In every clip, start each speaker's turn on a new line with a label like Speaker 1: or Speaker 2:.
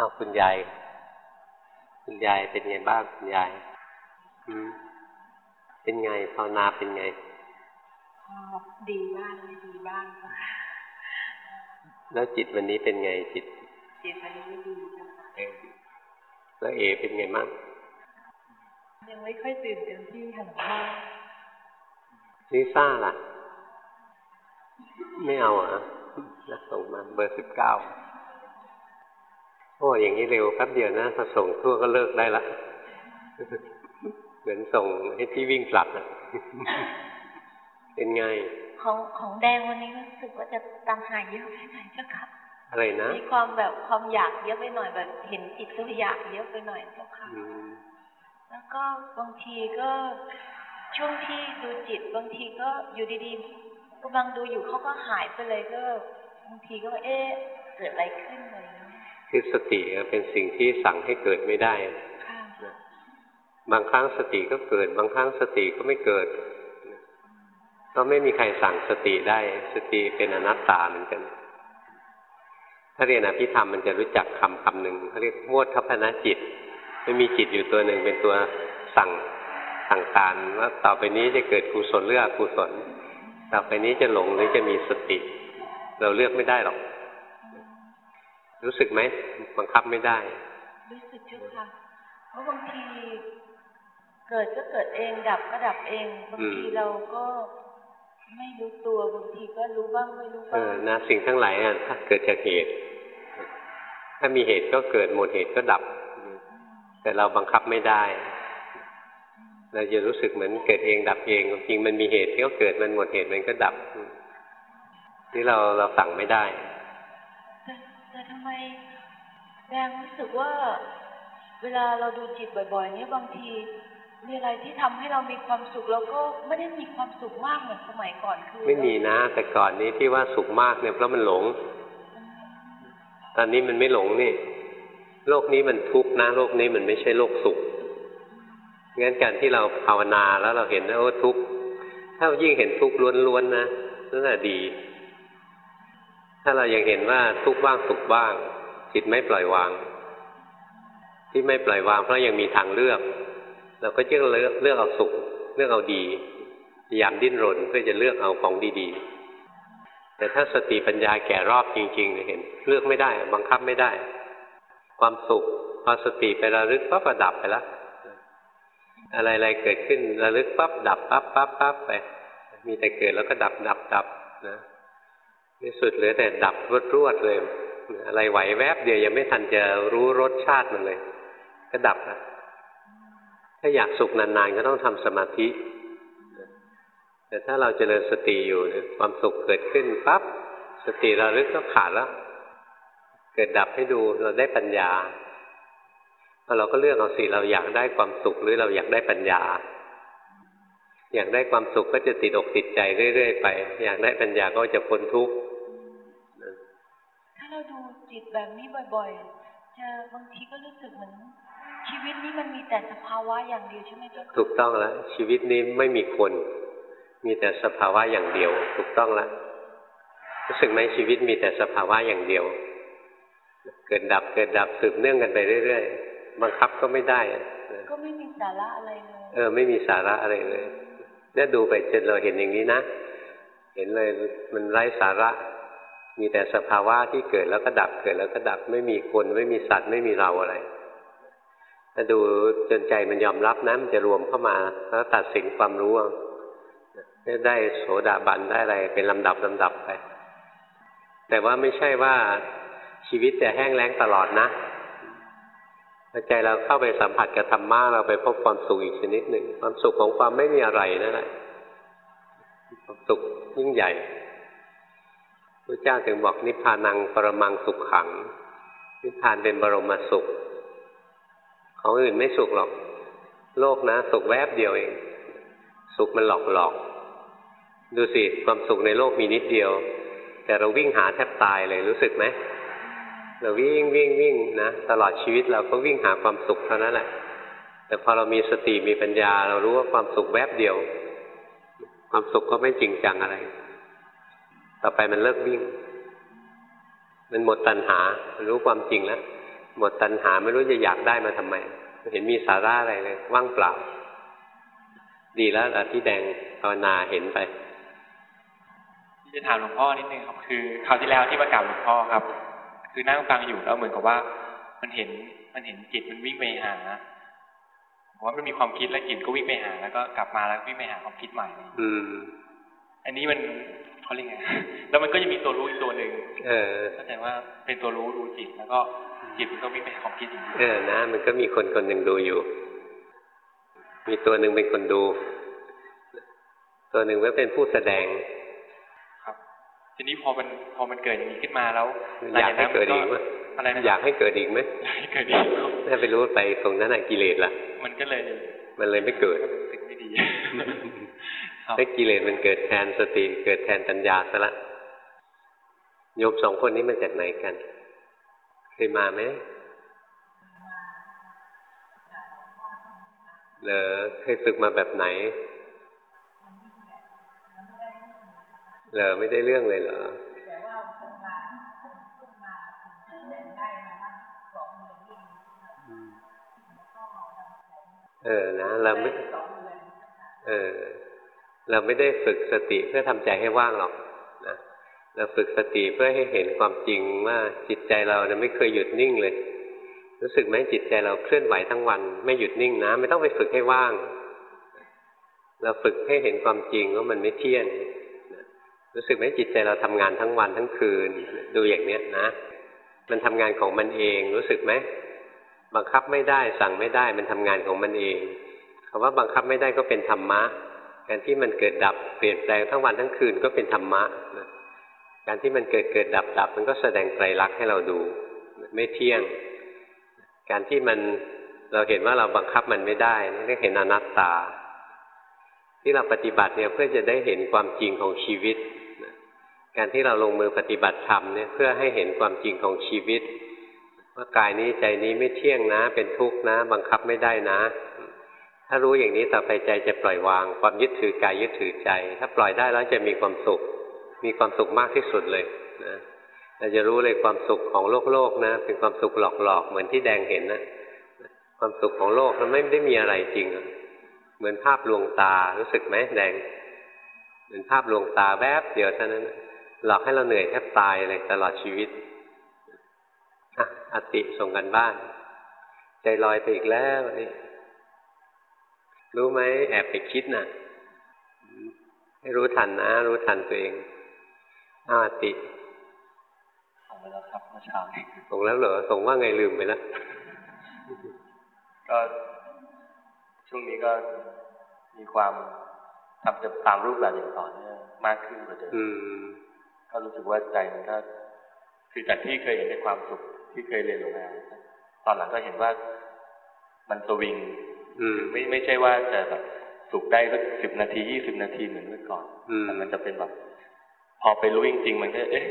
Speaker 1: อ้าวคุณยาย คุณยายเป็นไงบ้างคุณยายอืมเป็นไงภาวนาเป็นไง
Speaker 2: ดีบ้างไม่ดีบ้าง
Speaker 1: แล้วจิตวันนี้เป็นไงจิต
Speaker 2: จิตวันนี้ไม่ดีจ้ะ
Speaker 1: แล้วเอเป็นไงบ้าง
Speaker 2: ยังไม่ค่อยตื่นเต็มที่ค่ะหลวงพ่อ
Speaker 1: ลิซ่าล่ะ ไม่เอาอะส่งมาเบอร์สิบเก้า โอ้อย่างนี้เร็วแป๊บเดียวนะถ้าส่งทั่วก็เลิกได้ละ เหมือนส่งให้ที่วิ่งกลับนะเป็นไง
Speaker 2: ของของแดงวันนี้รู้สึกว่าจะตามหายเยอะไปหน่อยเจ้าค่ะ
Speaker 1: อะไรนะ
Speaker 2: มีความแบบความอยากเยอะไปหน่อยแบบเห็นจิตตัวอยากเยอะไปหน่อยเจ้าค่ะแล้วก็บางทีก็ช่วงที่ดูจิตบางทีก็อยู่ดีๆกำลังดูอยู่เขาก็หายไปเลยก็บางทีก็เอ๊ะเกิดอะไรขึ้นเลย
Speaker 1: คือสติเป็นสิ่งที่สั่งให้เกิดไม่ได้ บางครั้งสติก็เกิด บางครั้งสติก็ไม่เกิด ก็ไม่มีใครสั่งสติได้ สติเป็นอนัตตาเหมือนกัน ถ้าเรียนอภิธรรมมันจะรู้จักคำคำหนึ่งเขาเรียกมวดทัพนจิตไม่มีจิตอยู่ตัวหนึ่งเป็นตัวสั่งสั่งการว่าต่อไปนี้จะเกิดกุศลหรืออกุศล ต่อไปนี้จะหลงหรือจะมีสติ เราเลือกไม่ได้หรอก รู้สึกไหมบังคับไม่ได้
Speaker 2: รู้สึกเจ้าค่ะ เพราะบางทีเกิดก็เกิดเองดับก็ดับเองบางทีเราก็ไม่รู้ตัวบางทีก็รู้บ้างไม่รู้บ้างเออ
Speaker 1: นะสิ่งทั้งหลายอะถ้าเกิดจากเหตุ ถ้ามีเหตุก็เกิดหมดเหตุก็ดับ แต่เราบังคับไม่ได้เราจะรู้สึกเหมือนเกิดเองดับเองจริงมันมีเหตุที่ก็เกิดมันหมดเหตุมันก็ดับ ที่เราเราสั่งไม่ได้
Speaker 2: แต่ ทำไมแดงรู้สึกว่า เวลาเราดูจิตบ่อยๆ เนี้ยบางทีมีอะไรที่ทำให้เรามีความสุขเราก็ไม่ได้มีความสุขมากเหมือนสมัยก่อนคือ
Speaker 1: ไม่มีนะ แต่ก่อนนี้ที่ว่าสุขมากเนี่ยเพราะมันหลง ตอนนี้มันไม่หลงนี่ โลกนี้มันทุกข์นะ โลกนี้มันไม่ใช่โลกสุขงั้นการที่เราภาวนาแล้วเราเห็นว่าทุกข์ถ้ายิ่งเห็นทุกข์ล้วนๆนะนั่นแหละดี ถ้าเรายังเห็นว่าทุกบ้างสุขบ้าง จิตไม่ปล่อยวาง ที่ไม่ปล่อยวางเพราะยังมีทางเลือก เราก็จะเลือกเลือกเอาสุข เลือกเอาดีพยายามดิ้นรนเพื่อจะเลือกเอาของดีๆ แต่ถ้าสติปัญญาแก่รอบจริงๆเห็น เลือกไม่ได้ บังคับไม่ได้ ความสุขพอสติไประลึกปั๊บระดับไปแล้วอะไรๆเกิดขึ้นระลึกปั๊บดับปั๊บปั๊บปั๊บไป มีแต่เกิดแล้วก็ดับดับดับนะ ที่สุดเหลือแต่ดับรวดรวดเลย อะไรไหวแวบเดียวยังไม่ทันจะรู้รสชาติมันเลย ก็ดับแล้วถ้าอยากสุขนานๆก็ต้องทำสมาธิ แต่ถ้าเราเจริญสติอยู่ความสุขเกิดขึ้นปั๊บสติเระลึกก็ขาดแล้ว เกิดดับให้ดูเราได้ปัญญาเราก็เลือกเอาสิเราอยากได้ความสุขหรือเราอยากได้ปัญญา อยากได้ความสุขก็จะติดอกติดใจเรื่อยๆไป อยากได้ปัญญาก็จะพ้นทุกข์
Speaker 2: จิตแบบนี้บ่อยๆจะบางทีก็รู้สึกเหมือนชีวิตนี้มันมีแต่สภาวะอย่างเดียวใช่ไหมเจ้า
Speaker 1: ถูกต้องแล้ว ชีวิตนี้ไม่มีคน มีแต่สภาวะอย่างเดียว ถูกต้องแล้วรู้สึกไหมชีวิตมีแต่สภาวะอย่างเดียว เกิดดับเกิดดับสืบเนื่องกันไปเรื่อยๆบังคับก็ไม่ได้
Speaker 2: ก็ไม่มีสาระอะไรเลย
Speaker 1: เออไม่มีสาระอะไรเลยเนี่ยดูไปจนเราเห็นอย่างนี้นะเห็นเลยมันไร้สาระ มีแต่สภาวะที่เกิดแล้วก็ดับเกิดแล้วก็ดับไม่มีคนไม่มีสัตว์ไม่มีเราอะไรถ้าดูจนใจมันยอมรับนะมันจะรวมเข้ามาแล้วตัดสินความรู้ได้โสดาบันได้อะไรเป็นลำดับลำดับไป แต่ว่าไม่ใช่ว่าชีวิตจะแห้งแล้งตลอดนะใจเราเข้าไปสัมผัสกับธรรมะเราไปพบความสุขอีกชนิดหนึ่งความสุขของความไม่มีอะไรนั่นแหละความสุขยิ่งใหญ่ พระเจ้าถึงบอกนิพพานังปรมังสุขขัง นิพพานเป็นบรมสุข ของอื่นไม่สุขหรอก โลกนะ สุขแวบเดียวเอง สุขมันหลอกหลอก ดูสิ ความสุขในโลกมีนิดเดียว แต่เราวิ่งหาแทบตายเลยรู้สึกไหมเราวิ่งวิ่งวิ่งนะตลอดชีวิตเราก็วิ่งหาความสุขเท่านั้นแหละ แต่พอเรามีสติมีปัญญา เรารู้ว่าความสุขแวบเดียว ความสุขก็ไม่จริงจังอะไร ต่อไปมันเลิกวิ่ง มันหมดตัณหารู้ความจริงแล้ว หมดตัณหาไม่รู้จะอยากได้มาทำไมเห็นมีสาระอะไรเลย ว่างเปล่า ดีแล้วล่ะที่แดงภาวนาเห็นไป
Speaker 3: ที่จะถามหลวงพ่อนิดนึงครับ คือคราวที่แล้วที่ประกาศหลวงพ่อครับ คือนั่งฟังอยู่แล้วเหมือนกับว่า มันเห็นมันเห็นจิตมันวิ่งไปหาผมว่ามันมีความคิดแล้วจิตก็วิ่งไปหา แล้วก็กลับมาแล้ววิ่งไปหาความคิดใหม่
Speaker 1: อืม
Speaker 3: อันนี้มัน เขาเรียกไงแล้วมันก็จะมีตัวรู้อีกตัวหนึ่ง
Speaker 1: เออ
Speaker 3: เข้าใจว่าเป็นตัวรู้ดูจิต แล้วก็จิตมันก็วิ่งไปหาความคิดอีก
Speaker 1: เออนะ มันก็มีคนคนหนึ่งดูอยู่ มีตัวหนึ่งเป็นคนดู ตัวหนึ่งก็เป็นผู้แสดง
Speaker 3: ครับ ทีนี้พอมันพอมันเกิดอย่างนี้ขึ้นมาแล้ว
Speaker 1: อยากให้เกิดอีกไหม
Speaker 3: อะไรนะ
Speaker 1: อยากให้เกิดอีกไหม
Speaker 3: อยากให้เกิดอีกครับ
Speaker 1: ถ้าไปรู้ไปตรงนั้นอะกิเลสละ
Speaker 3: มันก็เลย
Speaker 1: มันเลยไม่เกิด
Speaker 3: รู้สึกไม่ดี ครับ
Speaker 1: ถ้ากิเลสมันเกิดแทนสติเกิดแทนปัญญาซะละโยมสองคนนี้มาจากไหนกันเคยมาไหมเหรอเคยฝึกมาแบบไหนเหรอไม่ได้เรื่องเลยเหรอเออนะเราไม่เออ เราไม่ได้ฝึกสติเพื่อทำใจให้ว่างหรอกนะเราฝึกสติเพื่อให้เห็นความจริงว่าจิตใจเราเนี่ยไม่เคยหยุดนิ่งเลย รู้สึกไหมจิตใจเราเคลื่อนไหวทั้งวัน ไม่หยุดนิ่งนะ ไม่ต้องไปฝึกให้ว่าง เราฝึกให้เห็นความจริงว่ามันไม่เที่ยงรู้สึกไหมจิตใจเราทำงานทั้งวันทั้งคืน ดูอย่างเนี้ยนะ มันทำงานของมันเองรู้สึกไหมบังคับไม่ได้สั่งไม่ได้มันทำงานของมันเองคำว่าบังคับไม่ได้ก็เป็นธรรมะ การที่มันเกิดดับเปลี่ยนแปลงทั้งวันทั้งคืนก็เป็นธรรมะนะการที่มันเกิดเกิดดับดับมันก็แสดงไตรลักษณ์ให้เราดูไม่เที่ยง การที่มันเราเห็นว่าเราบังคับมันไม่ได้นี่เรียกเห็นอนัตตา ที่เราปฏิบัติเนี่ยเพื่อจะได้เห็นความจริงของชีวิตนะการที่เราลงมือปฏิบัติธรรมเนี่ยเพื่อให้เห็นความจริงของชีวิต ว่ากายนี้ใจนี้ไม่เที่ยงนะ เป็นทุกข์นะ บังคับไม่ได้นะ ถ้ารู้อย่างนี้ต่อไปใจจะปล่อยวาง ความยึดถือกายยึดถือใจ ถ้าปล่อยได้แล้วจะมีความสุข มีความสุขมากที่สุดเลยนะเราจะรู้เลยความสุขของโลกโลกนะ เป็นความสุขหลอกๆเหมือนที่แดงเห็นนะความสุขของโลกมันไม่ได้มีอะไรจริง เหมือนภาพลวงตารู้สึกไหมแดง เหมือนภาพลวงตาแวบเดียวเท่านั้นหลอกให้เราเหนื่อยแทบตายเลยตลอดชีวิตอะอติส่งกันบ้าน ใจลอยไปอีกแล้วนี่ รู้ไหมแอบไปคิดนะ่ะให้รู้ทันนะ รู้ทันตัวเองอ้าวอติ
Speaker 3: ส่งไปแล้วครับเมื่อเช้านี้
Speaker 1: ส่งแล้วเหรอส่งว่าไงลืมไปแล้ว
Speaker 3: ก็ช่วงนี้ก็มีความทำจะตามรูปแบบอย่างต่อเนื่องมากขึ้นกว่าเดิม
Speaker 1: อืม
Speaker 3: ก็รู้สึกว่าใจมันก็ คือจากที่เคยเห็นในความสุขที่เคยเรียนรู้มาตอนหลังก็เห็นว่ามันสวิง
Speaker 1: อืม
Speaker 3: ไม่ไม่ใช่ว่าจะแบบสุขได้สักสิบนาทียี่สิบนาทีเหมือนเมื่อก่อน
Speaker 1: อืม
Speaker 3: แต่มันจะเป็นแบบ พอไปรู้จริง ๆ มันก็ เอ๊ะ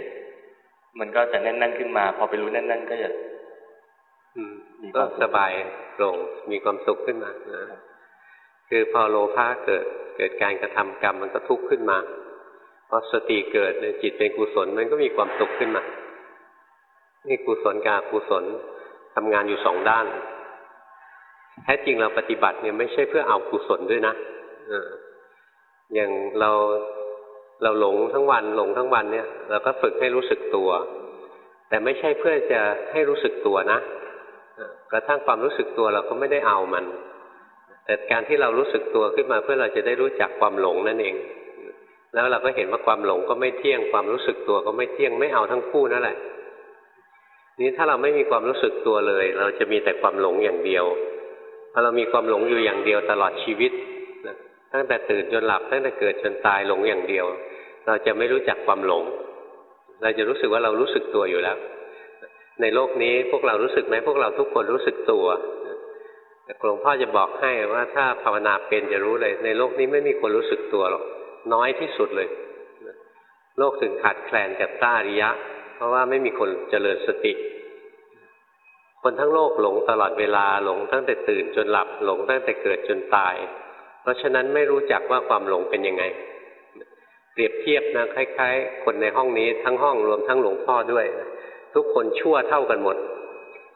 Speaker 3: มันก็จะแน่นๆขึ้นมา พอไปรู้แน่นๆก็จะ
Speaker 1: อืม
Speaker 3: มีค
Speaker 1: ก็
Speaker 3: วามสุข
Speaker 1: สบายโปร่งมีความสุขขึ้นมานะคือพอโลภะเกิดเกิดการกระทำกรรมมันก็ทุกข์ขึ้นมาพอสติเกิดเนี่ยจิตเป็นกุศลมันก็มีความสุขขึ้นมา นี่กุศลกับอกุศลทำงานอยู่สองด้าน แท้จริงเราปฏิบัติเนี่ยไม่ใช่เพื่อเอากุศลด้วยนะอย่างเราเราหลงทั้งวันหลงทั้งวันเนี่ยเราก็ฝึกให้รู้สึกตัว แต่ไม่ใช่เพื่อจะให้รู้สึกตัวนะกระทั่งความรู้สึกตัวเราก็ไม่ได้เอามัน แต่การที่เรารู้สึกตัวขึ้นมาเพื่อเราจะได้รู้จักความหลงนั่นเอง แล้วเราก็เห็นว่าความหลงก็ไม่เที่ยงความรู้สึกตัวก็ไม่เที่ยงไม่เอาทั้งคู่นั่นแหละนี้ถ้าเราไม่มีความรู้สึกตัวเลย เราจะมีแต่ความหลงอย่างเดียว อเรามีความหลงอยู่อย่างเดียวตลอดชีวิตนะตั้งแต่ตื่นจนหลับตั้งแต่เกิดจนตายหลงอย่างเดียว เราจะไม่รู้จักความหลง เราจะรู้สึกว่าเรารู้สึกตัวอยู่แล้ว ในโลกนี้พวกเรารู้สึกไหมพวกเราทุกคนรู้สึกตัวแต่หลวงพ่อจะบอกให้ว่าถ้าภาวนาเป็นจะรู้เลย ในโลกนี้ไม่มีคนรู้สึกตัวหรอกน้อยที่สุดเลยโลกถึงขาดแคลนกับต้าอริยะ เพราะว่าไม่มีคนเจริญสติ คนทั้งโลกหลงตลอดเวลาหลงตั้งแต่ตื่นจนหลับหลงตั้งแต่เกิดจนตาย เพราะฉะนั้นไม่รู้จักว่าความหลงเป็นยังไง เปรียบเทียบนะคล้าย ๆ คนในห้องนี้ทั้งห้องรวมทั้งหลวงพ่อด้วย ทุกคนชั่วเท่ากันหมด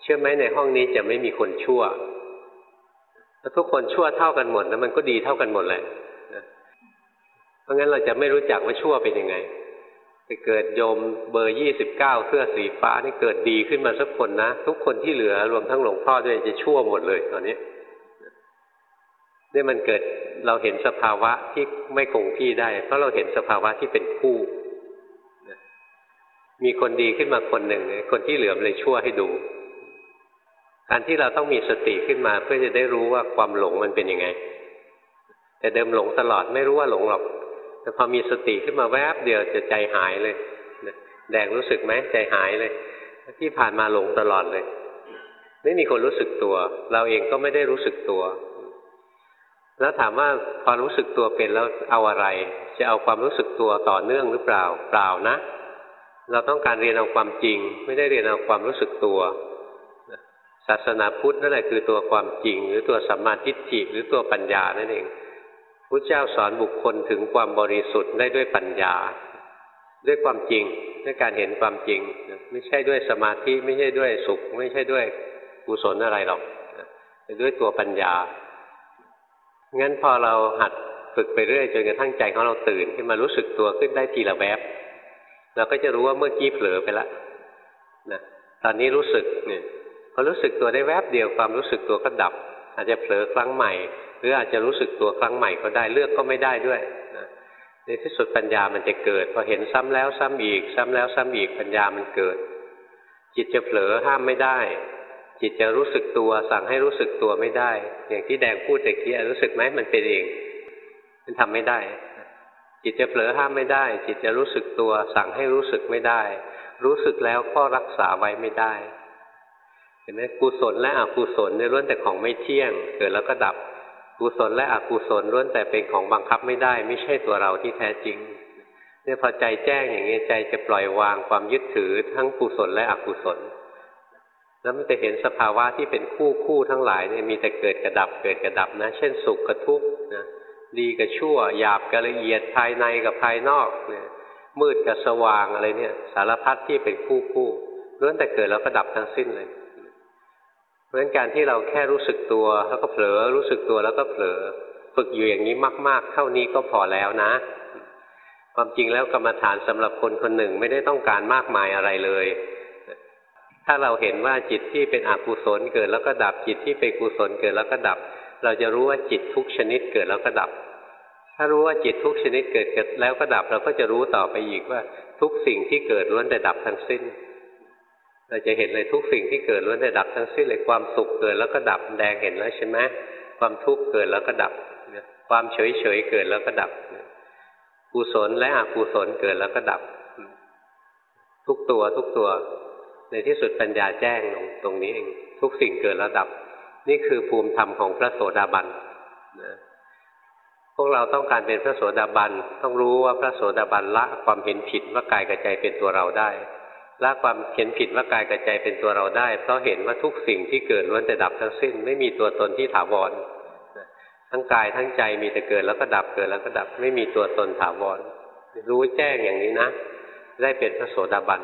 Speaker 1: เชื่อไหมในห้องนี้จะไม่มีคนชั่วถ้าทุกคนชั่วเท่ากันหมดนะมันก็ดีเท่ากันหมดแหละเพราะงั้นเราจะไม่รู้จักว่าชั่วเป็นยังไง ไปเกิดโยมเบอร์ยี่สิบเก้าเสื้อสีฟ้านี่เกิดดีขึ้นมาสักคนนะ ทุกคนที่เหลือรวมทั้งหลวงพ่อด้วยจะชั่วหมดเลยตอนนี้นี่มันเกิดเราเห็นสภาวะที่ไม่คงที่ได้ เพราะเราเห็นสภาวะที่เป็นคู่ มีคนดีขึ้นมาคนหนึ่งคนที่เหลือเลยชั่วให้ดู การที่เราต้องมีสติขึ้นมาเพื่อจะได้รู้ว่าความหลงมันเป็นยังไง แต่เดิมหลงตลอดไม่รู้ว่าหลงหรอก แต่พอมีสติขึ้นมาแวบเดียวจะใจหายเลยแดงรู้สึกไหมใจหายเลย ที่ผ่านมาหลงตลอดเลย ไม่มีคนรู้สึกตัว เราเองก็ไม่ได้รู้สึกตัว แล้วถามว่าพอรู้สึกตัวเป็นแล้วเอาอะไร จะเอาความรู้สึกตัวต่อเนื่องหรือเปล่าเปล่านะ เราต้องการเรียนเอาความจริง ไม่ได้เรียนเอาความรู้สึกตัวศาสนาพุทธนั่นแหละคือตัวความจริง หรือตัวสัมมาทิฏฐิหรือตัวปัญญานั่นเอง พุทธเจ้าสอนบุคคลถึงความบริสุทธิ์ได้ด้วยปัญญา ด้วยความจริงด้วยการเห็นความจริง ไม่ใช่ด้วยสมาธิไม่ใช่ด้วยสุข ไม่ใช่ด้วยกุศลอะไรหรอกด้วยตัวปัญญางั้นพอเราหัดฝึกไปเรื่อยจนกระทั่งใจของเราตื่นขึ้นมารู้สึกตัวขึ้นได้ทีละแวบเราก็จะรู้ว่าเมื่อกี้เผลอไปแล้วนะตอนนี้รู้สึกเนี่ยพอรู้สึกตัวได้แวบเดียวความรู้สึกตัวก็ดับ อาจจะเผลอครั้งใหม่ หรืออาจจะรู้สึกตัวครั้งใหม่ก็ได้เลือกก็ไม่ได้ด้วยนะในที่สุดปัญญามันจะเกิดพอเห็นซ้ำแล้วซ้ำอีก ซ้ำแล้วซ้ำอีกปัญญามันเกิด จิตจะเผลอห้ามไม่ได้ จิตจะรู้สึกตัวสั่งให้รู้สึกตัวไม่ได้ อย่างที่แดงพูดต่กี้รู้สึกไหมมันเป็นเอง มันทำไม่ได้ จิตจะเผลอห้ามไม่ได้ จิตจะรู้สึกตัว สั่งให้รู้สึกไม่ได้ รู้สึกแล้วก็รักษาไว้ไม่ได้เห็นไหมกุศลและอกุศลเนี่ยล้วนแต่ของไม่เที่ยง เกิดแล้วก็ดับ กุศลและอกุศลล้วนแต่เป็นของบังคับไม่ได้ ไม่ใช่ตัวเราที่แท้จริงเนี่ยพอใจแจ้งอย่างนี้ใจจะปล่อยวางความยึดถือทั้งกุศลและอกุศล แล้วมันจะเห็นสภาวะที่เป็นคู่คู่ทั้งหลายเนี่ยมีแต่เกิดกระดับเกิดกระดับนะ เช่นสุขกับทุกข์นะดีกับชั่วหยาบกับละเอียดภายในกับภายนอกเนี่ยมืดกับสว่างอะไรเนี่ย สารพัดที่เป็นคู่คู่ล้วนแต่เกิดแล้วก็ดับทั้งสิ้นเลย เพราะฉะนั้นการที่เราแค่รู้สึกตัว แล้วก็เผลอรู้สึกตัวแล้วก็เผลอฝึกอยู่อย่างนี้มาก ๆ เท่านี้ก็พอแล้วนะ ความจริงแล้วกรรมฐานสำหรับคนคนหนึ่งไม่ได้ต้องการมากมายอะไรเลย ถ้าเราเห็นว่าจิตที่เป็นอกุศลเกิดแล้วก็ดับจิตที่เป็นกุศลเกิดแล้วก็ดับ เราจะรู้ว่าจิตทุกชนิดเกิดแล้วก็ดับ ถ้ารู้ว่าจิตทุกชนิดเกิดเกิดแล้วก็ดับ เราก็จะรู้ต่อไปอีกว่าทุกสิ่งที่เกิดล้วนแต่ดับทั้งสิ้น เราจะเห็นเลยทุกสิ่งที่เกิดล้วนแต่ดับทั้งสิ้นเลยความสุขเกิดแล้วก็ดับแดงเห็นแล้วใช่ไหมความทุกข์เกิดแล้วก็ดับความเฉยเฉยเกิดแล้วก็ดับกุศลและอกุศลเกิดแล้วก็ดับ ทุกตัวทุกตัว ในที่สุดปัญญาแจ้งตรงนี้เองทุกสิ่งเกิดแล้วดับ นี่คือภูมิธรรมของพระโสดาบันนะพวกเราต้องการเป็นพระโสดาบัน ต้องรู้ว่าพระโสดาบันละความเห็นผิดว่ากายกับใจเป็นตัวเราได้ ละความเห็นผิดว่ากายกับใจเป็นตัวเราได้ เพราะเห็นว่าทุกสิ่งที่เกิดล้วนแต่ดับทั้งสิ้น ไม่มีตัวตนที่ถาวรทั้งกายทั้งใจมีแต่เกิดแล้วก็ดับเกิดแล้วก็ดับไม่มีตัวตนถาวรรู้แจ้งอย่างนี้นะ ได้เป็นพระโสดาบัน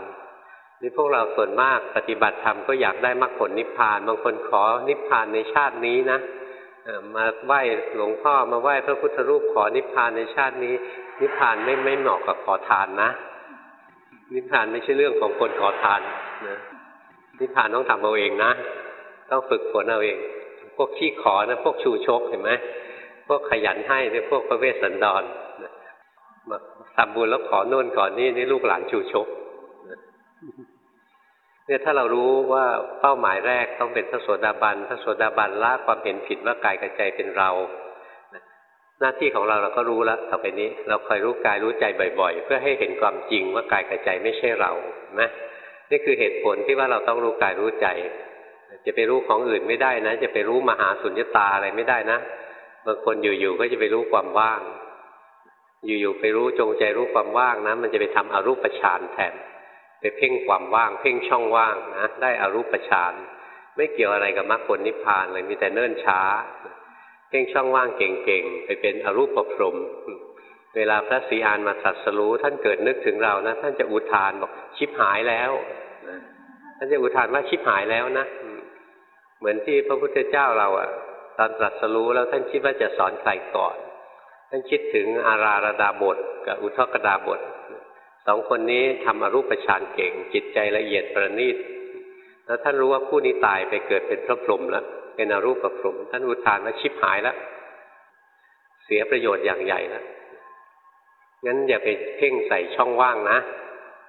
Speaker 1: นี่พวกเราส่วนมากปฏิบัติธรรมก็อยากได้มรรคผลนิพพาน บางคนขอนิพพานในชาตินี้นะมาไหว้หลวงพ่อมาไหว้พระพุทธรูปขอนิพพานในชาตินี้ นิพพานไม่ไม่เหมาะกับขอทานนะ นิพพานไม่ใช่เรื่องของคนขอทานนะนิพพานต้องทำเอาเองนะ ต้องฝึกฝนเอาเอง พวกขี้ขอนะ พวกชูชกเห็นไหมพวกขยันให้เนี่ยพวกพระเวสสันดรมาทำบุญแล้วขอโน่นขอนี่นี่ลูกหลานชูชกเนี่ยถ้าเรารู้ว่าเป้าหมายแรกต้องเป็นพระโสดาบันพระโสดาบันละความเห็นผิดว่ากายกับใจเป็นเรา หน้าที่ของเราเราก็รู้แล้วต่อไปนี้ เราคอยรู้กายรู้ใจบ่อย ๆ เพื่อให้เห็นความจริงว่ากายกับใจไม่ใช่เรานะนี่คือเหตุผลที่ว่าเราต้องรู้กายรู้ใจ จะไปรู้ของอื่นไม่ได้นะ จะไปรู้มหาสุญญตาอะไรไม่ได้นะบางคนอยู่ๆก็จะไปรู้ความว่าง อยู่ๆไปรู้จงใจรู้ความว่างนะ มันจะไปทำอรูปฌานแทนไปเพ่งความว่าง เพ่งช่องว่างนะได้อารูปฌานไม่เกี่ยวอะไรกับมรรคผลนิพพานเลยมีแต่เนิ่นช้า เพ่งช่องว่างเก่งๆ ไปเป็นอรูปประพรมเวลาพระศรีอานมาสัตสรู้ ท่านเกิดนึกถึงเรานะ ท่านจะอุทานบอกชิบหายแล้วท่านจะอุทานว่าชิบหายแล้วนะ เหมือนที่พระพุทธเจ้าเราอะตอนตรัสรู้แล้วท่านคิดว่าจะสอนใครก่อน ท่านคิดถึงอาราระดาบทกับอุทกดาบทสองคนนี้ทำอรูปฌานเก่ง จิตใจละเอียดประณีตแล้วท่านรู้ว่าผู้นี้ตายไปเกิดเป็นพระพรหมแล้ว เป็นอรูปพรหมท่านอุทานว่าชิบหายแล้วเสียประโยชน์อย่างใหญ่แล้วงั้นอย่าไปเพ่งใส่ช่องว่างนะ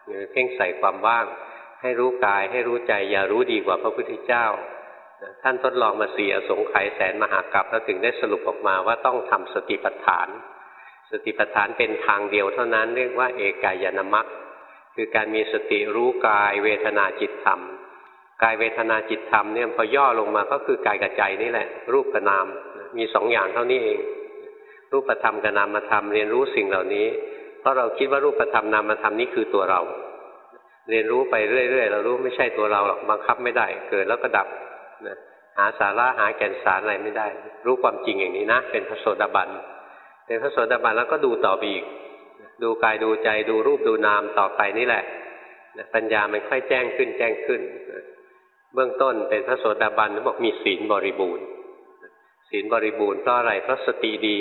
Speaker 1: อย่าไปเพ่งใส่ความว่าง ให้รู้กายให้รู้ใจ อย่ารู้ดีกว่าพระพุทธเจ้าท่านทดลองมาสี่อสงไขยแสนมหากรัปแล้วถึงได้สรุปออกมาว่าต้องทำสติปัฏฐาน สติปัฏฐานเป็นทางเดียวเท่านั้นเรียกว่าเอกายนามัคคือการมีสติรู้กายเวทนาจิตธรรม กายเวทนาจิตธรรมเนี่ยพอย่อลงมาก็คือกายกับใจนี่แหละ รูปกับนามมีสองอย่างเท่านี้เอง รูปธรรมกับนามธรรมเรียนรู้สิ่งเหล่านี้ เพราะเราคิดว่ารูปธรรมนามธรรมนี้คือตัวเรา เรียนรู้ไปเรื่อยๆเรารู้ไม่ใช่ตัวเราหรอกบังคับไม่ได้ เกิดแล้วก็ดับนะหาสาระหาแก่นสารอะไรไม่ได้ รู้ความจริงอย่างนี้นะ เป็นพระโสดาบันเป็นพระโสดาบันแล้วก็ดูต่อไปอีก ดูกายดูใจดูรูปดูนามต่อไปนี่แหละปัญญามันค่อยแจ้งขึ้นแจ้งขึ้น บื้องต้นเป็นพระโสดาบันบอกมีศีลบริบูรณ์ศีลบริบูรณ์เพราะอะไรเพราะสติดี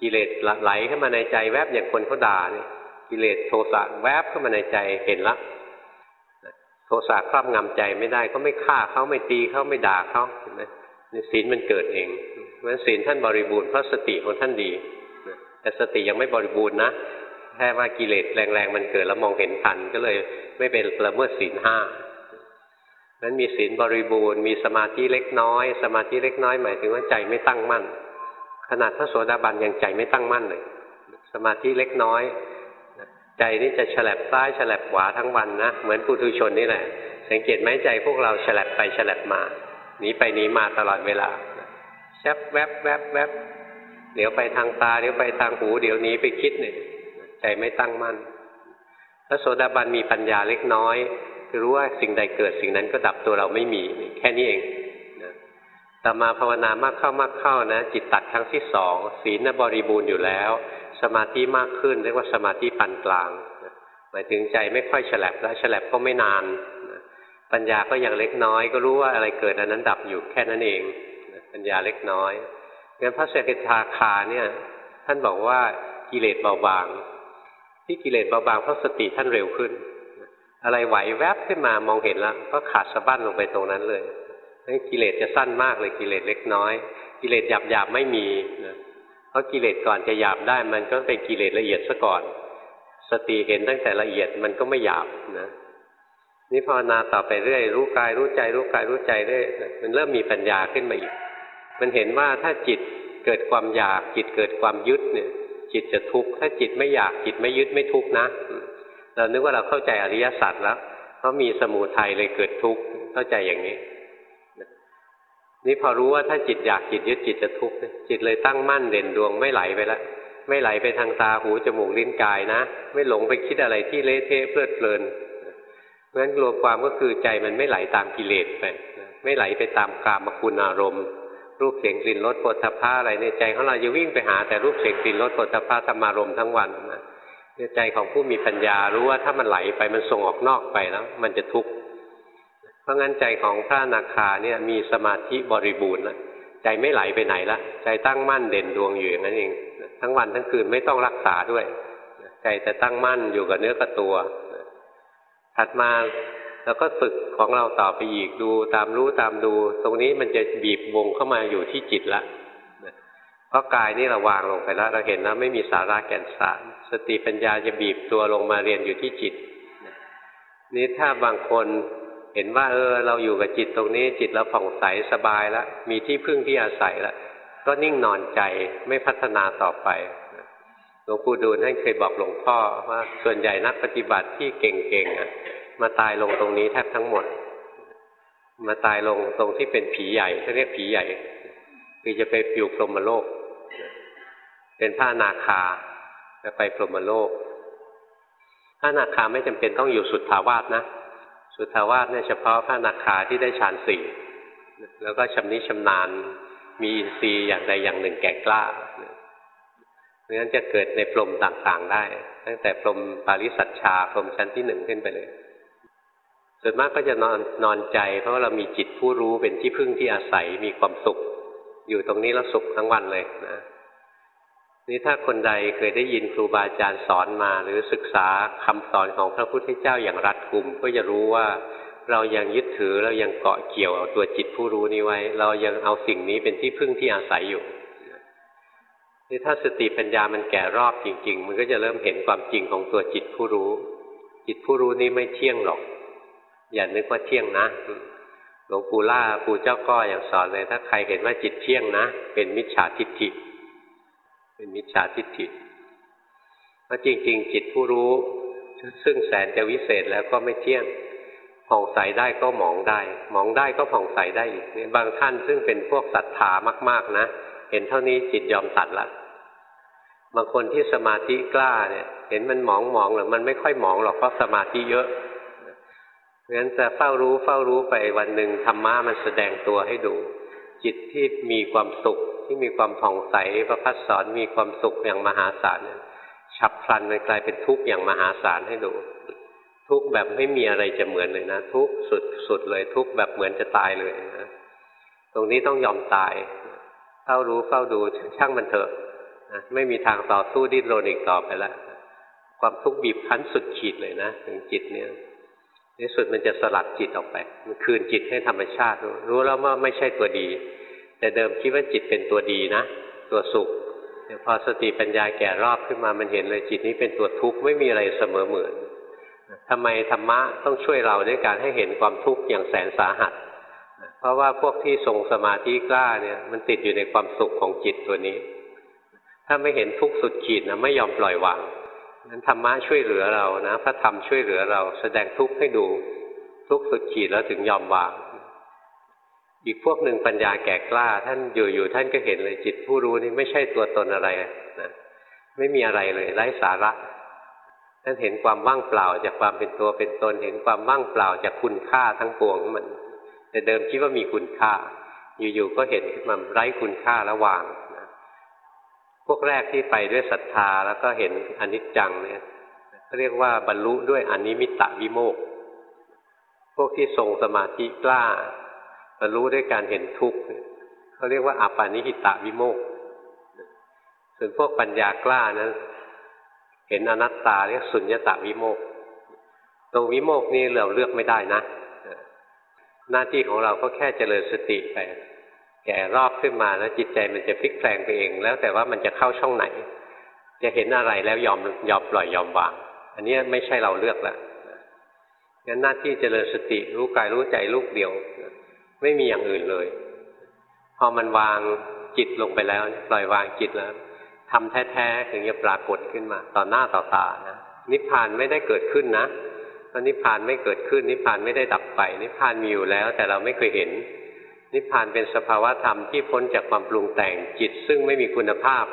Speaker 1: กิเลสไหลเข้ามาในใจแวบอย่างคนเขาด่าเนี่ยกิเลสโทสะแวบเข้ามาในใจเห็นละโทสะครอบงำใจไม่ได้ก็ไม่ฆ่าเขาไม่ตีเขาไม่ด่าเขาเห็นไหมศีลมันเกิดเองเพราะศีลท่านบริบูรณ์เพราะสติของท่านดีแต่สติยังไม่บริบูรณ์นะแค่ว่ากิเลสแรงๆมันเกิดแล้วมองเห็นทันก็เลยไม่เป็นละเมิดศีลห้า นั้นมีศีลบริบูรณ์มีสมาธิเล็กน้อย สมาธิเล็กน้อยหมายถึงว่าใจไม่ตั้งมั่น ขนาดพระโสดาบันยังใจไม่ตั้งมั่นเลยสมาธิเล็กน้อย ใจนี่จะฉลับซ้ายฉลับขวาทั้งวันนะเหมือนปุถุชนนี่แหละ สังเกตไหมใจพวกเราฉลับไปฉลับมาหนีไปหนีมาตลอดเวลาแชบแวบแวบแวบเดี๋ยวไปทางตาเดี๋ยวไปทางหู เดี๋ยวนี้ไปคิดเนี่ยใจไม่ตั้งมั่นพระโสดาบันมีปัญญาเล็กน้อย คือรู้ว่าสิ่งใดเกิดสิ่งนั้นก็ดับตัวเราไม่มี แค่นี้เองต่อมาภาวนามากเข้ามากเข้านะ จิตตัดครั้งที่สองศีลนบริบูรณ์อยู่แล้ว สมาธิมากขึ้น เรียกว่าสมาธิปานกลางหมายถึงใจไม่ค่อยฉลับแล้วฉลับก็ไม่นานปัญญาก็ยังเล็กน้อย ก็รู้ว่าอะไรเกิดอันนั้นดับอยู่แค่นั้นเองปัญญาเล็กน้อยงั้นพระเสกทาคาเนี่ย ท่านบอกว่ากิเลสเบาบางที่กิเลสเบาบางเพราะสติท่านเร็วขึ้น อะไรไหวแวบขึ้นมามองเห็นแล้ว ก็ขาดสะบั้นลงไปตรงนั้นเลยกิเลสจะสั้นมากเลยกิเลสเล็กน้อย กิเลสหยาบหยาบไม่มีนะเพราะกิเลสก่อนจะหยาบได้ มันก็เป็นกิเลสละเอียดซะก่อน สติเห็นตั้งแต่ละเอียดมันก็ไม่หยาบนะนี่ภาวนาต่อไปเรื่อยรู้กายรู้ใจ รู้กายรู้ใจเรื่อยมันเริ่มมีปัญญาขึ้นมาอีก มันเห็นว่าถ้าจิตเกิดความอยาก จิตเกิดความยึดเนี่ย จิตจะทุกข์ถ้าจิตไม่อยากจิตไม่ยึดไม่ทุกข์นะ เรานึกว่าเราเข้าใจอริยสัจแล้ว เพราะมีสมูทัยเลยเกิดทุกข์เข้าใจอย่างนี้นี่พอรู้ว่าถ้าจิตอยากจิตยึดจิตจะทุกข์จิตเลยตั้งมั่นเด่นดวงไม่ไหลไปแล้วไม่ไหลไปทางตาหูจมูกลิ้นกายนะ ไม่หลงไปคิดอะไรที่เละเทะเพลิดเพลินเพราะฉะนั้นรวมความก็คือใจมันไม่ไหลตามกิเลสไปไม่ไหลไปตามกามคุณอารมณ์ รูปเสียงกลิ่นรสปฐพะอะไรในใจของเราจะวิ่งไปหาแต่รูปเสียงกลิ่นรสปฐพะธรรมารมณ์ทั้งวันนะ ใจของผู้มีปัญญารู้ว่าถ้ามันไหลไปมันส่งออกนอกไปแล้ว มันจะทุกข์เพราะงั้นใจของพระนาคาเนี่ยมีสมาธิบริบูรณ์แล้วใจไม่ไหลไปไหนละใจตั้งมั่นเด่นดวงอยู่อย่างนั้นเองทั้งวันทั้งคืนไม่ต้องรักษาด้วย ใจจะตั้งมั่นอยู่กับเนื้อกับตัวถัดมาแล้วก็ฝึกของเราต่อไปอีกดูตามรู้ตามดู ตรงนี้มันจะบีบวงเข้ามาอยู่ที่จิตละ เพราะกายนี่เราวางลงไปแล้ว เราเห็นแล้วไม่มีสาระแก่นสาร สติปัญญาจะบีบตัวลงมาเรียนอยู่ที่จิตนี้ถ้าบางคนเห็นว่า เออ เราอยู่กับจิตตรงนี้ จิตเราผ่องใสสบายแล้วมีที่พึ่งที่อาศัยแล้วก็นิ่งนอนใจไม่พัฒนาต่อไปหลวงปู่ดูลท่านเคยบอกหลวงพ่อว่า ส่วนใหญ่นักปฏิบัติที่เก่งๆมาตายลงตรงนี้แทบทั้งหมด มาตายลงตรงที่เป็นผีใหญ่เขาเรียกผีใหญ่ คือจะไปอยู่พรหมโลก เป็นพระนาคาจะไปพรหมโลกพระนาคาไม่จำเป็นต้องอยู่สุดทาวาสนะ สุทาวาสเนี่ยเฉพาะพระนาคาที่ได้ฌานสี่แล้วก็ชำนิชำนาญ มีอินทรีย์อย่างใดอย่างหนึ่งแก่กล้าเพราะฉะนั้นจะเกิดในพรมต่างๆได้ ตั้งแต่พรมปาริสัชชาพรมชั้นที่หนึ่งขึ้นไปเลยส่วนมากก็จะนอนนอนใจ เพราะาเรามีจิตผู้รู้เป็นที่พึ่งที่อาศัยมีความสุข อยู่ตรงนี้แล้วสุขทั้งวันเลยนะ นี่ถ้าคนใดเคยได้ยินครูบาอาจารย์สอนมา หรือศึกษาคำสอนของพระพุทธเจ้าอย่างรัดกุม ก็จะรู้ว่าเรายังยึดถือเรายังเกาะเกี่ยวเอาตัวจิตผู้รู้นี้ไว้ เรายังเอาสิ่งนี้เป็นที่พึ่งที่อาศัยอยู่นี่ถ้าสติปัญญามันแก่รอบจริง ๆ มันก็จะเริ่มเห็นความจริงของตัวจิตผู้รู้ จิตผู้รู้นี้ไม่เที่ยงหรอก อย่านึกว่าเที่ยงนะหลวงปู่ล่าปู่เจ้าก้ออย่างสอนเลย ถ้าใครเห็นว่าจิตเที่ยงนะ เป็นมิจฉาทิฏฐิ เป็นมิจฉาทิฏฐิเพราะจริง ๆ จิตผู้รู้ ซึ่งแสนจะวิเศษแล้วก็ไม่เที่ยงผ่องใสได้ก็มองได้มองได้ก็ผ่องใสได้อีกบางท่านซึ่งเป็นพวกศรัทธามาก ๆนะเห็นเท่านี้จิตยอมตัดละบางคนที่สมาธิกล้าเนี่ย เห็นมันหมองหมองหรือมันไม่ค่อยหมองหรอกเพราะสมาธิเยอะงั้นจะเฝ้ารู้เฝ้ารู้ไปวันหนึ่งธรรมะมันแสดงตัวให้ดู จิตที่มีความสุขที่มีความผ่องใสประพัดสอนมีความสุขอย่างมหาศาลฉับพลันมันกลายเป็นทุกข์อย่างมหาศาลให้ดูทุกข์แบบไม่มีอะไรจะเหมือนเลยนะ ทุกข์สุดสุดเลยทุกข์แบบเหมือนจะตายเลยนะตรงนี้ต้องยอมตายเฝ้ารู้เฝ้าดูช่างมันเถอะนะไม่มีทางต่อสู้ดิ้นรนอีกต่อไปแล้วความทุกข์บีบคั้นสุดขีดเลยนะ ถึงจิตเนี่ย ในสุดมันจะสลัดจิตออกไป มันคืนจิตให้ธรรมชาติรู้รู้แล้วว่าไม่ใช่ตัวดี แต่เดิมคิดว่าจิตเป็นตัวดีนะ ตัวสุขแต่พอสติปัญญาแก่รอบขึ้นมามันเห็นเลยจิตนี้เป็นตัวทุกข์ไม่มีอะไรเสมอเหมือนทำไมธรรมะต้องช่วยเราด้วยการให้เห็นความทุกข์อย่างแสนสาหัส เพราะว่าพวกที่ทรงสมาธิกล้าเนี่ยมันติดอยู่ในความสุขของจิตตัวนี้ ถ้าไม่เห็นทุกข์สุดขีดนะไม่ยอมปล่อยวาง นั้นธรรมะช่วยเหลือเรานะพระธรรมช่วยเหลือเรา แสดงทุกข์ให้ดูทุกข์สุดขีดแล้วถึงยอมวางอีกพวกหนึ่งปัญญาแก่กล้า ท่านอยู่ๆท่านก็เห็นเลยจิตผู้รู้นี่ไม่ใช่ตัวตนอะไรนะไม่มีอะไรเลยไร้สาระท่านเห็นความว่างเปล่าจากความเป็นตัวเป็นตน เห็นความว่างเปล่าจากคุณค่าทั้งปวงมัน แต่เดิมคิดว่ามีคุณค่า อยู่ๆก็เห็นมันไร้คุณค่าแล้ววาง พวกแรกที่ไปด้วยศรัทธาแล้วก็เห็นอนิจจังเนี่ยเรียกว่าบรรลุด้วยอนิมิตตวิโมก พวกที่ทรงสมาธิกล้า บรรลุด้วยการเห็นทุกข์เขาเรียกว่าอัปปานิหิตะวิโมก ส่วนพวกปัญญากล้านั้น เห็นอนัตตาเรียกสุญญตาวิโมก ตรงวิโมกนี้เราเลือกไม่ได้นะ หน้าที่ของเราก็แค่เจริญสติไป แก่รอบขึ้นมาแล้วจิตใจมันจะพลิกแปลงไปเอง แล้วแต่ว่ามันจะเข้าช่องไหน จะเห็นอะไรแล้วยอมยอมปล่อยยอมวาง อันนี้ไม่ใช่เราเลือกแล้วงั้นหน้าที่เจริญสติรู้กายรู้ใจลูกเดียว ไม่มีอย่างอื่นเลย พอมันวางจิตลงไปแล้ว ปล่อยวางจิตแล้วทำแท้ๆถึงจะปรากฏขึ้นมา ต่อหน้าต่อตานะนิพพานไม่ได้เกิดขึ้นนะเพราะนิพพานไม่เกิดขึ้น นิพพานไม่ได้ดับไป นิพพานมีอยู่แล้ว แต่เราไม่เคยเห็น นิพพานเป็นสภาวะธรรมที่พ้นจากความปรุงแต่ง จิตซึ่งไม่มีคุณภาพ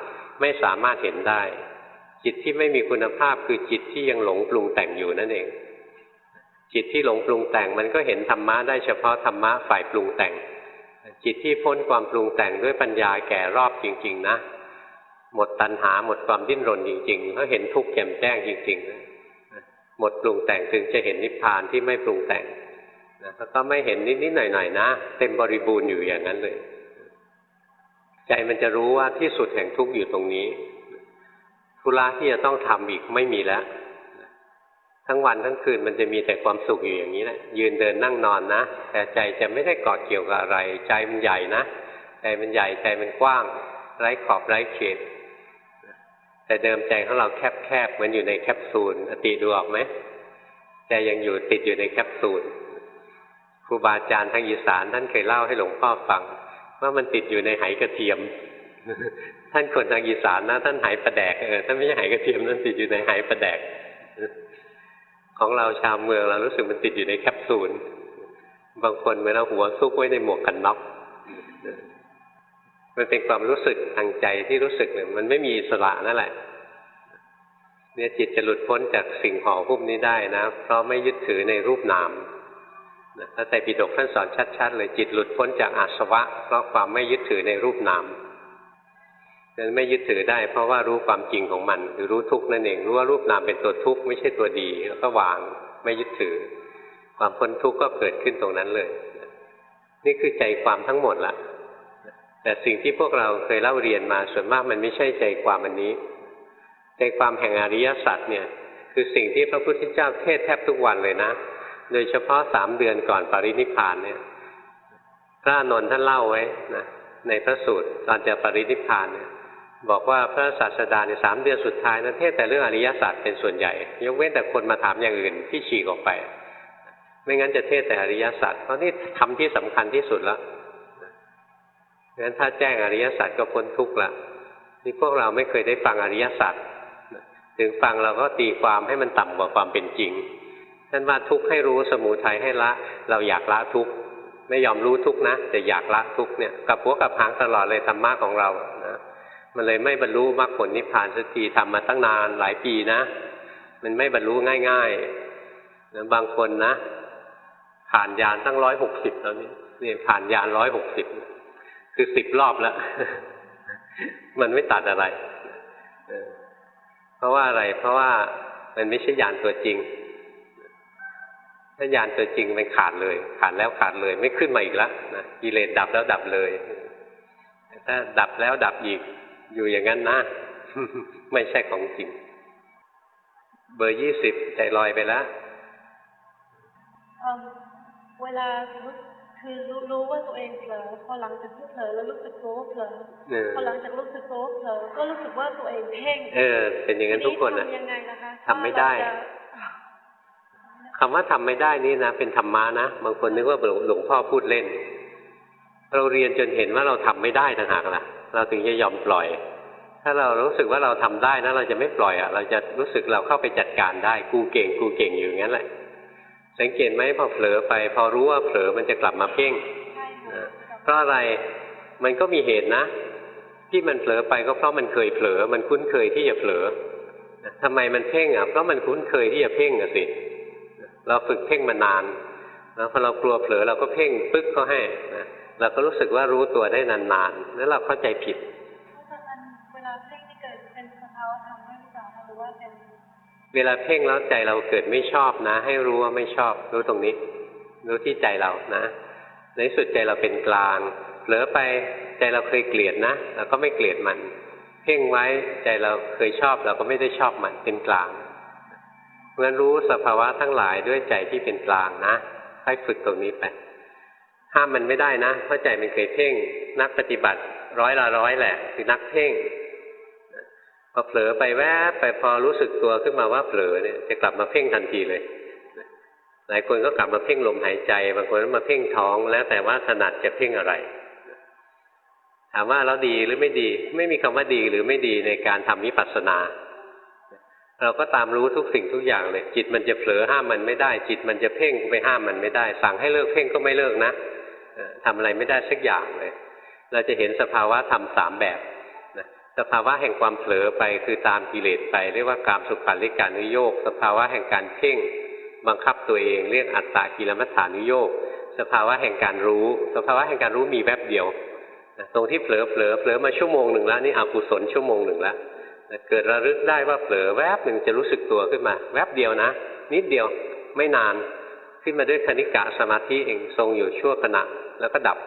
Speaker 1: ไม่สามารถเห็นได้ จิตที่ไม่มีคุณภาพคือจิตที่ยังหลงปรุงแต่งอยู่นั่นเอง จิตที่หลงปรุงแต่งมันก็เห็นธรรมะได้เฉพาะธรรมะฝ่ายปรุงแต่ง จิตที่พ้นความปรุงแต่งด้วยปัญญาแก่รอบจริง ๆ นะ หมดตัณหาหมดความดิ้นรนจริงๆเขาเห็นทุกข์แจ่มแจ้งจริงๆหมดปรุงแต่งถึงจะเห็นนิพพานที่ไม่ปรุงแต่ง นะแล้วก็ไม่เห็นนิดๆหน่อยๆนะ เต็มบริบูรณ์อยู่อย่างนั้นเลย ใจมันจะรู้ว่าที่สุดแห่งทุกข์อยู่ตรงนี้ธุระที่จะต้องทำอีกไม่มีแล้ว ทั้งวันทั้งคืนมันจะมีแต่ความสุขอยู่อย่างนี้แหละยืนเดินนั่งนอนนะแต่ใจจะไม่ได้เกาะเกี่ยวกับอะไร ใจมันใหญ่นะใจมันใหญ่ใจมันกว้าง ไร้ขอบไร้เขตแต่เดิมใจของเราแคบๆเหมือนอยู่ในแคปซูลอติดูออกไหมใจยังอยู่ติดอยู่ในแคปซูล ครูบาอาจารย์ทางอีสานท่านเคยเล่าให้หลวงพ่อฟัง ว่ามันติดอยู่ในไหกระเทียม ท่านคนทางอีสานนะ ท่านไหประแดกเออท่านไม่ใช่ไหกระเทียมท่านติดอยู่ในไหประแดก ของเราชาวเมืองเรารู้สึกมันติดอยู่ในแคปซูลบางคนเหมือนเอาหัวซุกไว้ในหมวกกันน็อกมันเป็นความรู้สึกทางใจที่รู้สึกเนี่ยมันไม่มีสระนั่นแหละ เนี่ยจิตจะหลุดพ้นจากสิ่งห่อหุ้มนี้ได้นะ เพราะไม่ยึดถือในรูปนาม พระไตรปิฎกท่านสอนชัด ๆ เลยจิตหลุดพ้นจากอาสวะ เพราะความไม่ยึดถือในรูปนามนั้นไม่ยึดถือได้ เพราะว่ารู้ความจริงของมันคือรู้ทุกข์นั่นเองรู้ว่ารูปนามเป็นตัวทุกข์ไม่ใช่ตัวดีแล้วก็วางไม่ยึดถือ ความพ้นทุกข์ก็เกิดขึ้นตรงนั้นเลย นี่คือใจความทั้งหมดละแต่สิ่งที่พวกเราเคยเล่าเรียนมาส่วนมากมันไม่ใช่ใจความอันนี้ ใจความแห่งอริยสัจเนี่ย คือสิ่งที่พระพุทธเจ้าเทศแทบทุกวันเลยนะ โดยเฉพาะสามเดือนก่อนปรินิพพานเนี่ยพระนนท์ท่านเล่าไว้นะในพระสูตรตอนจะปรินิพพานเนี่ยบอกว่าพระศาสดาในสามเดือนสุดท้ายนั้นเทศแต่เรื่องอริยสัจเป็นส่วนใหญ่ ยกเว้นแต่คนมาถามอย่างอื่นที่ฉีกออกไป ไม่งั้นจะเทศแต่อริยสัจเพราะนี่ทำที่สำคัญที่สุดแล้วงั้นถ้าแจ้งอริยสัจก็พ้นทุกข์ละนี่พวกเราไม่เคยได้ฟังอริยสัจถึงฟังเราก็ตีความให้มันต่ำกว่าความเป็นจริง ท่านว่าทุกข์ให้รู้สมุทัยให้ละ เราอยากละทุกข์ไม่ยอมรู้ทุกข์นะแต่อยากละทุกข์เนี่ยกับหัวกับหางตลอดเลยธรรมะของเรานะมันเลยไม่บรรลุมรรคผลนิพพานสักทีทำมาตั้งนานหลายปีนะ มันไม่บรรลุง่ายๆนะบางคนนะ ผ่านยานตั้งร้อยหกสิบแล้วนี่นี่ผ่านยานร้อยหกสิบคือสิบรอบแล้ว มันไม่ตัดอะไร เพราะว่าอะไร เพราะว่ามันไม่ใช่ยานตัวจริง ถ้ายานตัวจริงมันขาดเลย ขาดแล้วขาดเลย ไม่ขึ้นมาอีกแล้วนะกิเลสดับแล้วดับเลยถ้าดับแล้วดับอีก อยู่อย่างนั้นนะ ไม่ใช่ของจริง เบอร์ยี่สิบใจลอยไปแล้ว
Speaker 2: เอิ่มเวลารู้คือรู้รู้ว่าตัวเองเผลอพอหลังจากที่เผลอแล้วรู้สึกตัวว่าเผลอ
Speaker 1: เออ
Speaker 2: พอหลังจากรู้สึกตัวว่าเผลอก็รู้สึกว่าตัวเองเพ่ง
Speaker 1: เออ เป็นอย่างนั้นทุกคนนะ
Speaker 2: ทำยังไงนะคะ
Speaker 1: ทำไม่ได้
Speaker 2: ว่าเราจะ
Speaker 1: คำว่าทำไม่ได้นี่นะเป็นธรรมะนะบางคนนึกว่าหลวงพ่อพูดเล่น เราเรียนจนเห็นว่าเราทำไม่ได้ต่างหากล่ะ เราถึงจะยอมปล่อย ถ้าเรารู้สึกว่าเราทำได้นะเราจะไม่ปล่อยอะ เราจะรู้สึกเราเข้าไปจัดการได้กูเก่งกูเก่งอยู่งั้นแหละ สังเกตไหมพอเผลอไป พอรู้ว่าเผลอมันจะกลับมาเพ่งเพราะอะไรมันก็มีเหตุนะ ที่มันเผลอไปก็เพราะมันเคยเผลอ มันคุ้นเคยที่จะเผลอนะทำไมมันเพ่งอะเพราะมันคุ้นเคยที่จะเพ่งอะสิเราฝึกเพ่งมานานแล้วพอเรากลัวเผลอเราก็เพ่งปึ๊กเขาให้นะเราก็รู้สึกว่ารู้ตัวได้นานๆแล้วเราเข้าใจผิด
Speaker 2: เวลาเพ่งนี่เกิดเป็นสภาวะธรรมด้วยหรือเปล่าคะหรือว่าเป็น
Speaker 1: เวลาเพ่งแล้วใจเราเกิดไม่ชอบนะ ให้รู้ว่าไม่ชอบรู้ตรงนี้ รู้ที่ใจเรานะ ในที่สุดใจเราเป็นกลางเผลอไปใจเราเคยเกลียดนะเราก็ไม่เกลียดมัน เพ่งไว้ใจเราเคยชอบเราก็ไม่ได้ชอบมันเป็นกลางเพ ราะฉะนั้นรู้สภาวะทั้งหลายด้วยใจที่เป็นกลางนะให้ฝึกตรงนี้ไปห้ามมันไม่ได้นะเพราะใจมันเคยเพ่ง นักปฏิบัติ ร้อยละร้อยแหละ คือนักเพ่งพอเผลอไปแวบไปพอรู้สึกตัวขึ้นมาว่าเผลอเนี่ยจะกลับมาเพ่งทันทีเลยหลายคนก็กลับมาเพ่งลมหายใจบางคนมาเพ่งท้องแล้วแต่ว่าถนัดจะเพ่งอะไร ถามว่าเราดีหรือไม่ดี ไม่มีคำว่าดีหรือไม่ดีในการทำวิปัสสนา เราก็ตามรู้ทุกสิ่งทุกอย่างเลย จิตมันจะเผลอห้ามมันไม่ได้ จิตมันจะเพ่งไปห้ามมันไม่ได้ สั่งให้เลิกเพ่งก็ไม่เลิกนะเอ่อทำอะไรไม่ได้สักอย่างเลย เราจะเห็นสภาวะธรรมสามแบบนะสภาวะแห่งความเผลอไปคือตามกิเลสไป เรียกว่ากามสุขันลิการนุโยกสภาวะแห่งการเพ่งบังคับตัวเองเรียกอัตตากิลมัฏฐานุโยกสภาวะแห่งการรู้ สภาวะแห่งการรู้มีแวบเดียวตรงที่เผลอเผลอเผลอมาชั่วโมงหนึ่งแล้วนี่อกุศลชั่วโมงหนึ่งแล้ว เกิดระลึกได้ว่าเผลอแวบหนึ่งจะรู้สึกตัวขึ้นมา แวบเดียวนะ นิดเดียวไม่นานขึ้นมาด้วยคณิกะสมาธิเองทรงอยู่ชั่วขณะแล้วก็ดับ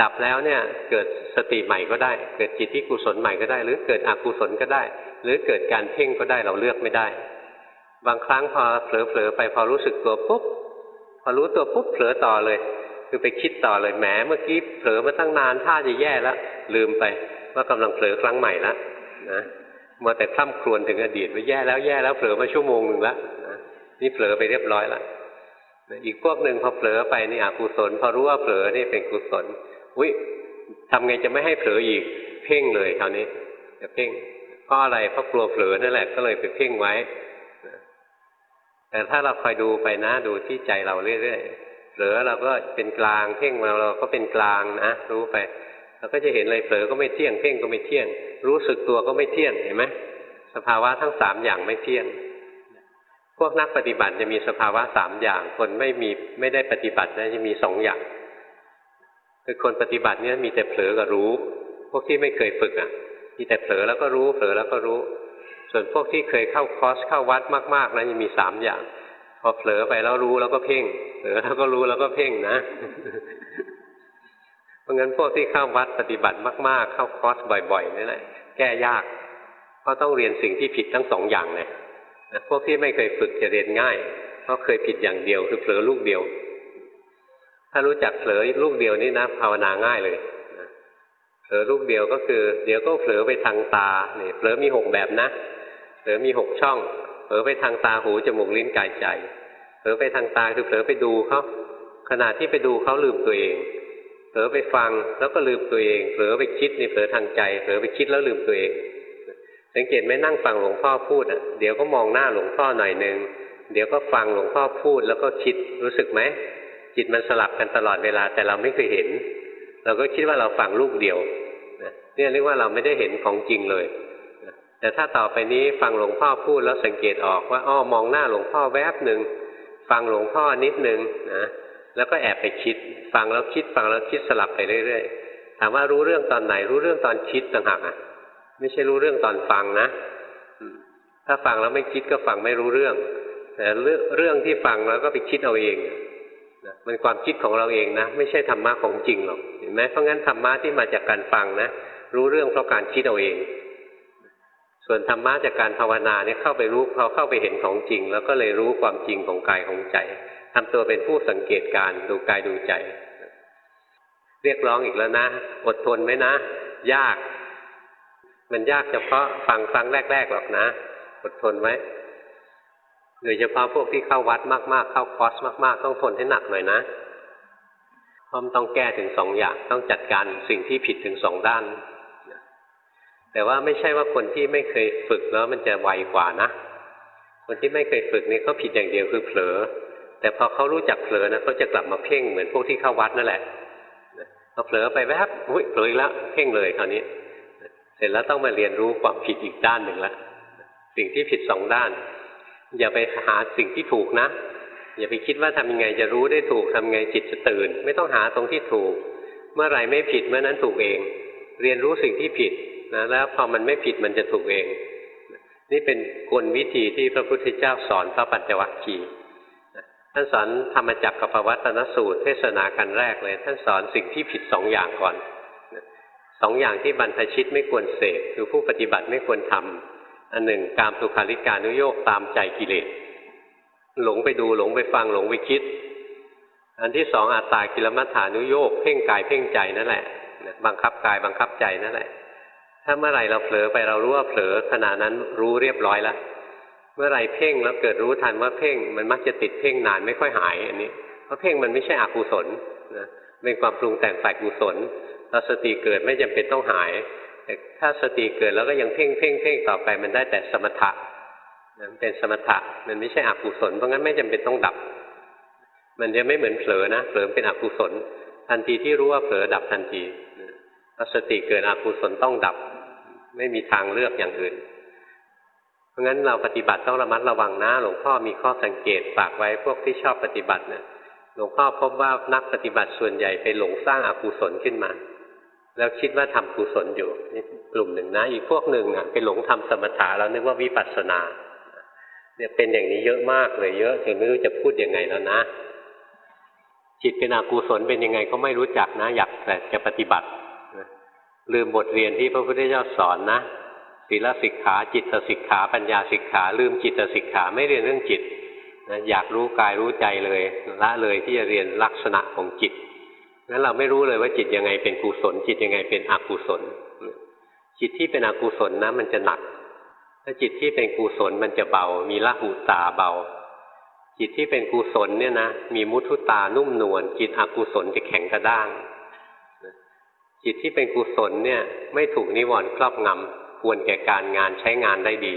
Speaker 1: ดับแล้วเนี่ยเกิดสติใหม่ก็ได้ เกิดจิตที่กุศลใหม่ก็ได้ หรือเกิดอกุศลก็ได้ หรือเกิดการเพ่งก็ได้เราเลือกไม่ได้ บางครั้งพอเผลอๆไปพอรู้สึกตัวปุ๊บพอรู้ตัวปุ๊บเผลอต่อเลย คือไปคิดต่อเลยแหมเมื่อกี้เผลอมาตั้งนานท่าจะแย่แล้วลืมไปว่ากำลังเผลอครั้งใหม่แล้ว นะมัวแต่คล่ำครวญถึงอดีตว่าแย่แล้วแย่แล้วเผลอมาชั่วโมงหนึ่งแล้วนะนี่เผลอไปเรียบร้อยล้วอีกพวกหนึ่งพอเผลอไปนี่อกุศล พอรู้ว่าเผลอนี่เป็นกุศลอุ้ยทำไงจะไม่ให้เผลออีกเพ่งเลยคราวนี้จะเพ่งเพราะอะไรเพราะกลัวเผลอนั่นแหละก็เลยไปเพ่งไว้แต่ถ้าเราคอยดูไปนะดูที่ใจเราเรื่อยๆเผลอเราก็เป็นกลางเพ่งเราเราก็เป็นกลางนะรู้ไป เราก็จะเห็นเลยเผลอก็ไม่เที่ยงเพ่งก็ไม่เที่ยง รู้สึกตัวก็ไม่เที่ยงเห็นไหมสภาวะทั้งสามอย่างไม่เที่ยง พวกนักปฏิบัติจะมีสภาวะสามอย่าง คนไม่มีไม่ได้ปฏิบัตินะจะมีสองอย่างคือคนปฏิบัติเนี่ยมีแต่เผลอกับรู้ พวกที่ไม่เคยฝึกอะ มีแต่เผลอแล้วก็รู้เผลอแล้วก็รู้ ส่วนพวกที่เคยเข้าคอร์สเข้าวัดมากๆนะจะมีสามอย่างพพอเผลอไปแล้วรู้แล้วก็เพ่งเผลอแล้วก็รู้แล้วก็เพ่งนะ เพราะงั้นพวกที่เข้าวัดปฏิบัติมาก ๆ เข้าคอร์สบ่อยๆนี่แหละแก้ยากเพราะต้องเรียนสิ่งที่ผิดทั้งสองอย่างเลยนะพวกที่ไม่เคยฝึกจะเรียนง่ายเพราะเคยผิดอย่างเดียวคือเผลอลูกเดียว ถ้ารู้จักเผลอลูกเดียวนี่นะภาวนาง่ายเลยเผลอลูกเดียวก็คือ เดี๋ยวก็เผลอไปทางตาเนี่ยเผลอมีหกแบบนะเผลอมีหกช่องเผลอไปทางตาหูจมูกลิ้นกายใจเผลอไปทางตาคือเผลอไปดูเขาขณะที่ไปดูเขาลืมตัวเอง ผลอไปฟังแล้วก็ลืมตัวเองเผลอไปคิดนี่เผลอทางใจเผลอไปคิดแล้วลืมตัวเอง สังเกตไหมนั่งฟังหลวงพ่อพูดอะเดี๋ยวก็มองหน้าหลวงพ่อหน่อยหนึ่งเดี๋ยวก็ฟังหลวงพ่อพูดแล้วก็คิดรู้สึกไหมจิตมันสลับกันตลอดเวลาแต่เราไม่เคยเห็น เราก็คิดว่าเราฟังลูกเดียวเนี่ยเรียกว่าเราไม่ได้เห็นของจริงเลยแต่ถ้าต่อไปนี้ฟังหลวงพ่อพูดแล้วสังเกตออกว่าอ้อมองหน้าหลวงพ่อแวบหนึ่งฟังหลวงพ่อนิดหนึ่งนะ แล้วก็แอบไปคิด ฟังแล้วคิด ฟังแล้วคิดสลับไปเรื่อยๆ ถามว่ารู้เรื่องตอนไหน รู้เรื่องตอนคิดต่างหากอะ ไม่ใช่รู้เรื่องตอนฟังนะ ถ้าฟังแล้วไม่คิดก็ฟังไม่รู้เรื่อง แต่เรื่องเรื่องที่ฟังแล้วก็ไปคิดเอาเองนะมันความคิดของเราเองนะ ไม่ใช่ธรรมะของจริงหรอก เห็นไหมเพราะงั้นธรรมะที่มาจากการฟังนะ รู้เรื่องเพราะการคิดเอาเอง ส่วนธรรมะจากการภาวนาเนี่ยเข้าไปรู้เขาเข้าไปเห็นของจริง แล้วก็เลยรู้ความจริงของกายของใจ ทำตัวเป็นผู้สังเกตการดูกายดูใจ เรียกร้องอีกแล้วนะ อดทนไหมนะ ยาก มันยากเฉพาะฟังครั้งแรกๆหรอกนะ อดทนไว้โดยเฉพาะพวกที่เข้าวัดมากๆ เข้าคอร์สมากๆ ต้องทนให้หนักหน่อยนะเพราะมันต้องแก้ถึงสองอย่าง ต้องจัดการสิ่งที่ผิดถึงสองด้าน แต่ว่าไม่ใช่ว่าคนที่ไม่เคยฝึกแล้วมันจะไวกว่านะ คนที่ไม่เคยฝึกนี่เขาผิดอย่างเดียวคือเผลอ แต่พอเขารู้จักเผลอนะเขาจะกลับมาเพ่งเหมือนพวกที่เข้าวัดนั่นแหละพอเผลอไปแวบอุ้ยเผลออีกแล้วเพ่งเลยคราวนี้ เสร็จแล้วต้องมาเรียนรู้ความผิดอีกด้านหนึ่งละสิ่งที่ผิดสองด้าน อย่าไปหาสิ่งที่ถูกนะ อย่าไปคิดว่าทำยังไงจะรู้ได้ถูกทำไงจิตจะตื่น ไม่ต้องหาตรงที่ถูก เมื่อไหร่ไม่ผิดเมื่อนั้นถูกเอง เรียนรู้สิ่งที่ผิดนะแล้วพอมันไม่ผิดมันจะถูกเอง นี่เป็นกลวิธีที่พระพุทธเจ้าสอนพระปัญจวัคคีย์ ท่านสอนธรรมจักรกับปวัตนสูตร เทศนากันแรกเลย ท่านสอนสิ่งที่ผิดสองอย่างก่อนสองอย่างที่บรรพชิตไม่ควรเสพคือผู้ปฏิบัติไม่ควรทำอันหนึ่งการสุขาริการนุโยกตามใจกิเลสหลงไปดูหลงไปฟังหลงไปคิด อันที่สองอาตากิลมัฏฐานุโยกเพ่งกายเพ่งใจนั่นแหละบังคับกายบังคับใจนั่นแหละ ถ้าเมื่อไหร่เราเผลอไปเรารู้ว่าเผลอขณะนั้นรู้เรียบร้อยแล้ว เมื่อไรเพ่งแล้วเกิดรู้ทันว่าเพ่งมันมักจะติดเพ่งนานไม่ค่อยหายอันนี้ เพราะเพ่งมันไม่ใช่อกุศลนะเป็นความปรุงแต่งฝ่ายกุศลเราสติเกิดไม่จำเป็นต้องหาย แต่ถ้าสติเกิดแล้วก็ยังเพ่งเพ่งเพ่งต่อไปมันได้แต่สมถะมันเป็นสมถะมันไม่ใช่อกุศลเพราะงั้นไม่จำเป็นต้องดับ มันจะไม่เหมือนเผลอนะเผลอเป็นอกุศล ทันทีที่รู้ว่าเผลอดับทันทีถ้าสติเกิดอกุศลต้องดับ ไม่มีทางเลือกอย่างอื่น เพราะงั้นเราปฏิบัติต้องระมัดระวังนะ หลวงพ่อมีข้อสังเกตฝากไว้พวกที่ชอบปฏิบัติเนะหลวงพ่อพบว่านักปฏิบัติส่วนใหญ่ไปหลงสร้างอากุศลขึ้นมา แล้วคิดว่าทำกุศลอยู่นี่กลุ่มหนึ่งนะ อีกพวกหนึ่งนะ่ะไปหลงทำสมถะแล้วนึกว่าวิปัสสนาเนี่ยเป็นอย่างนี้เยอะมากเลยเยอะจนไม่รู้จะพูดยังไงแล้วนะจิตเป็นอกุศลเป็นยังไงก็ไม่รู้จักนะ อยากแต่จะปฏิบัติลืมบทเรียนที่พระพุทธเจ้าสอนนะ ศีลสิกขา จิตสิกขา ปัญญาสิกขา ลืมจิตสิกขาไม่เรียนเรื่องจิตนะอยากรู้กายรู้ใจเลยละเลยที่จะเรียนลักษณะของจิตงั้นเราไม่รู้เลยว่าจิตยังไงเป็นกุศล จิตยังไงเป็นอกุศล จิตที่เป็นอกุศลนะมันจะหนักถ้าจิตที่เป็นกุศลมันจะเบา มีละหูตาเบา จิตที่เป็นกุศลเนี่ยนะมีมุทุตานุ่มนวลจิตอกุศลจะแข็งกระด้างจิตที่เป็นกุศลเนี่ยไม่ถูกนิวรณ์ครอบงำ ควรแก่การงานใช้งานได้ดี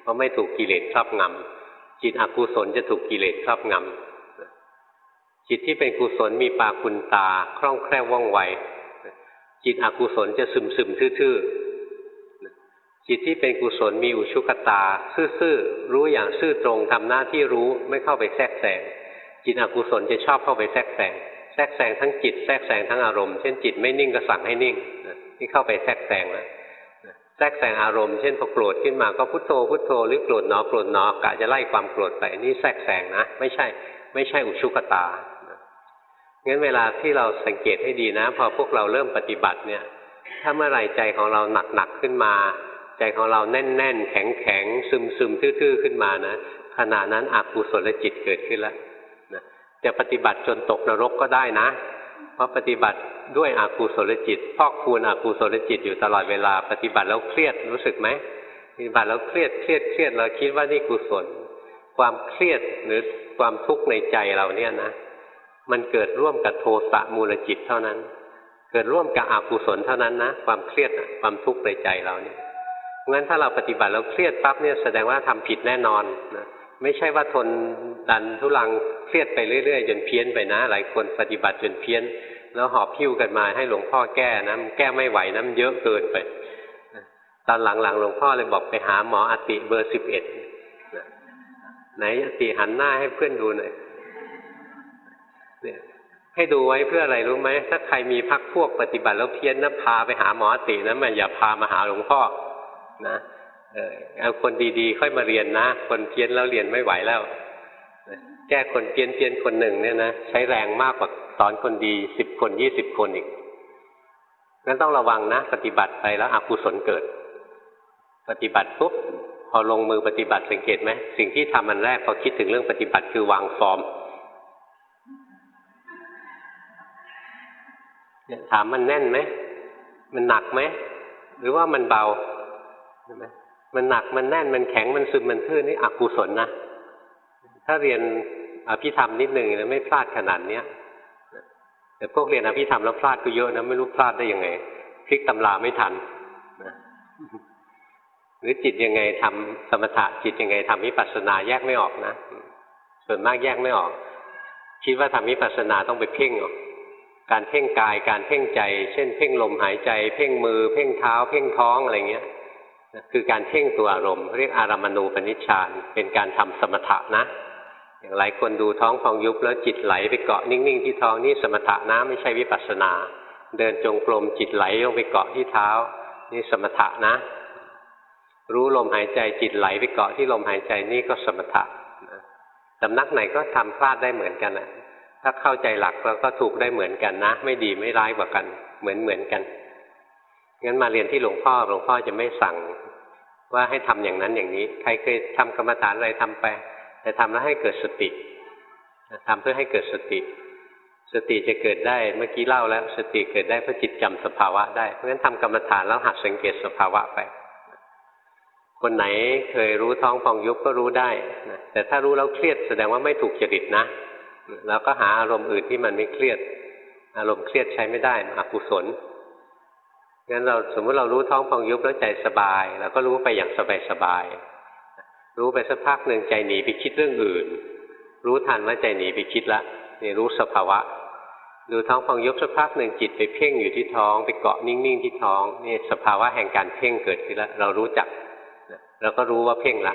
Speaker 1: เพราะไม่ถูกกิเลสครอบงำจิตอกุศลจะถูกกิเลสครอบงำจิตที่เป็นกุศลมีปาคุณตาคล่องแคล่วว่องไวจิตอกุศลจะซึมซึมทื่อๆจิตที่เป็นกุศลมีอุชุกตา ซื่อๆรู้อย่างซื่อตรงทำหน้าที่รู้ไม่เข้าไปแทรกแซงจิตอกุศลจะชอบเข้าไปแทรกแซงแทรกแซงทั้งจิตแทรกแซงทั้งอารมณ์ เช่นจิตไม่นิ่งก็สั่งให้นิ่งนี่เข้าไปแทรกแซงแล้ว แทรกแซงอารมณ์เช่นพอโกรธขึ้นมาก็พุทโธพุทโธหรือโกรธหนอโกรธหนอกะจะไล่ความโกรธไปนี่แทรกแซงนะไม่ใช่ ไม่ใช่อุชุกตางั้นเวลาที่เราสังเกตให้ดีนะ พอพวกเราเริ่มปฏิบัติเนี่ย ถ้าเมื่อไรใจของเราหนักๆขึ้นมา ใจของเราแน่นๆแข็งๆซึมๆทื่อๆขึ้นมานะขณะนั้นอกุศลจิตเกิดขึ้นแล้วจะปฏิบัติจนตกนรกก็ได้นะ ราะปฏิบัติด้วยอกุศลจิต พอกคูณอกุศลจิตอยู่ตลอดเวลา ปฏิบัติแล้วเครียดรู้สึกไหมปฏิบัติแล้วเครียดเครียดเครียดเราคิดว่านี่กุศล ความเครียดหรือความทุกข์ในใจเราเนี่ยนะ มันเกิดร่วมกับโทสะมูลจิตเท่านั้น เกิดร่วมกับอกุศลเท่านั้นนะ ความเครียดความทุกข์ในใจเราเนี่ยงั้นถ้าเราปฏิบัติแล้วเครียดปั๊บเนี่ยแสดงว่าทำผิดแน่นอนนะ ไม่ใช่ว่าทนดันทุลังเครียดไปเรื่อยๆจนเพี้ยนไปนะ หลายคนปฏิบัติจนเพี้ยน แล้วหอบพิ้วกันมาให้หลวงพ่อแก้นะแก้ไม่ไหวนะมันเยอะเกินไปตอนหลังๆหลวงพ่อเลยบอกไปหาหมออติเบอร์สิบเอ็ดไหนอติหันหน้าให้เพื่อนดูหน่อยเนี่ยให้ดูไว้เพื่ออะไรรู้ไหมถ้าใครมีพักพวกปฏิบัติแล้วเพี้ยนนะพาไปหาหมออตินะมันอย่าพามาหาหลวงพ่อนะ เออเอาคนดีๆ ค่อยมาเรียนนะ คนเพี้ยนแล้วเรียนไม่ไหวแล้ว แก้คนเพี้ยนเพี้ยนคนหนึ่งเนี่ยนะใช้แรงมากกว่าสอนคนดีสิบคนยี่สิบคนอีกงั้นต้องระวังนะ ปฏิบัติไปแล้วอกุศลเกิด ปฏิบัติปุ๊บพอลงมือปฏิบัติสังเกตไหมสิ่งที่ทำมันแรกพอคิดถึงเรื่องปฏิบัติคือวางฟอร์มถามมันแน่นไหม มันหนักไหม หรือว่ามันเบาใช่ไหม มันหนักมันแน่นมันแข็งมันซึมมันทื่อนี่อกุศลนะ ถ้าเรียนอภิธรรมนิดหนึ่งนะไม่พลาดขนาดเนี้ยแต่พวกเรียนอภิธรรมแล้วพลาดก็เยอะนะไม่รู้พลาดได้ยังไงพลิกตำราไม่ทันนะหรือจิตยังไงทำสมถะจิตยังไงทำวิปัสสนาแยกไม่ออกนะส่วนมากแยกไม่ออก คิดว่าทำวิปัสสนาต้องไปเพ่งออกการเพ่งกายการเพ่งใจ เช่น เพ่งลมหายใจ เพ่งมือ เพ่งเท้า เพ่งท้องอะไรเงี้ย คือการเพ่งตัวอารมณ์เรียกอารามณูปนิชฌานเป็นการทำสมถะนะ อย่างหลายคนดูท้องฟองยุบแล้วจิตไหลไปเกาะนิ่งๆที่ท้องนี่สมถะนะไม่ใช่วิปัสสนา เดินจงกรมจิตไหลลงไปเกาะที่เท้า นี่สมถะนะ รู้ลมหายใจจิตไหลไปเกาะที่ลมหายใจนี่ก็สมถะสำนักไหนก็ทำพลาดได้เหมือนกันนะถ้าเข้าใจหลักแล้วก็ถูกได้เหมือนกันนะ ไม่ดีไม่ร้ายกว่ากัน เหมือนเหมือนกัน งั้นมาเรียนที่หลวงพ่อหลวงพ่อจะไม่สั่ง ว่าให้ทำอย่างนั้นอย่างนี้ ใครเคยทำกรรมฐานอะไรทำไป แต่ทำแล้วให้เกิดสติทำเพื่อให้เกิดสติ สติจะเกิดได้เมื่อกี้เล่าแล้วสติเกิดได้เพราะจิตจำสภาวะได้เพราะฉะนั้นทำกรรมฐานแล้วหัดสังเกตสภาวะไป คนไหนเคยรู้ท้องฟองยุบก็รู้ได้นะแต่ถ้ารู้แล้วเครียดแสดงว่าไม่ถูกจริตนะแล้วก็หาอารมณ์อื่นที่มันไม่เครียด อารมณ์เครียดใช้ไม่ได้อกุศล งั้นเราสมมติเรารู้ท้องพองยุบแล้วใจสบายเราก็รู้ไปอย่างสบายสบายรู้ไปสักพักหนึ่งใจหนีไปคิดเรื่องอื่น รู้ทันว่าใจหนีไปคิดละนี่รู้สภาวะ ดูท้องพองยุบสักพักหนึ่งจิตไปเพ่งอยู่ที่ท้อง ไปเกาะนิ่งๆที่ท้องนี่สภาวะแห่งการเพ่งเกิดขึ้นแล้วเรารู้จักเราก็รู้ว่าเพ่งละ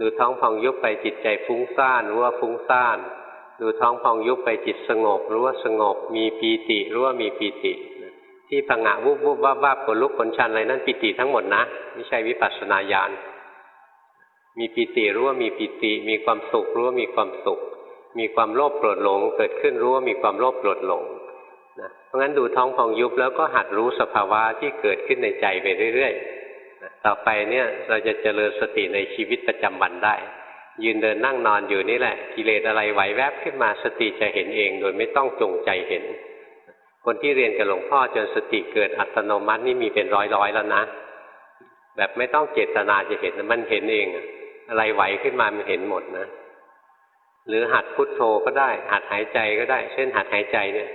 Speaker 1: ดูท้องพองยุบไปจิตใจฟุ้งซ่านรู้ว่าฟุ้งซ่านดูท้องพองยุบไปจิตสงบ รู้ว่าสงบ มีปีติรู้ว่ามีปีติ ที่พังะวุบวุบว่าว่าผลลุกผลชันอะไรนั่นปิติทั้งหมดนะไม่ใช่วิปัสสนาญาณมีปิติรู้ว่ามีปิติ มีความสุขรู้ว่ามีความสุข มีความโลภโกรธหลง เกิดขึ้นรู้ว่ามีความโลภโกรธหลงนะเพราะงั้นดูท้องพองยุบแล้วก็หัดรู้สภาวะที่เกิดขึ้นในใจไปเรื่อยๆนะต่อไปเนี่ยเราจะเจริญสติในชีวิตประจำวันได้ ยืนเดินนั่งนอนอยู่นี่แหละ กิเลสอะไรไหวแวบขึ้นมาสติจะเห็นเอง โดยไม่ต้องจงใจเห็น คนที่เรียนกับหลวงพ่อจนสติเกิดอัตโนมัตินี่มีเป็นร้อยๆแล้วนะ แบบไม่ต้องเจตนาจะเห็นมันเห็นเอง อะไรไหวขึ้นมามันเห็นหมดนะ หรือหัดพุทโธก็ได้ หัดหายใจก็ได้ เช่น หัดหายใจเนี่ย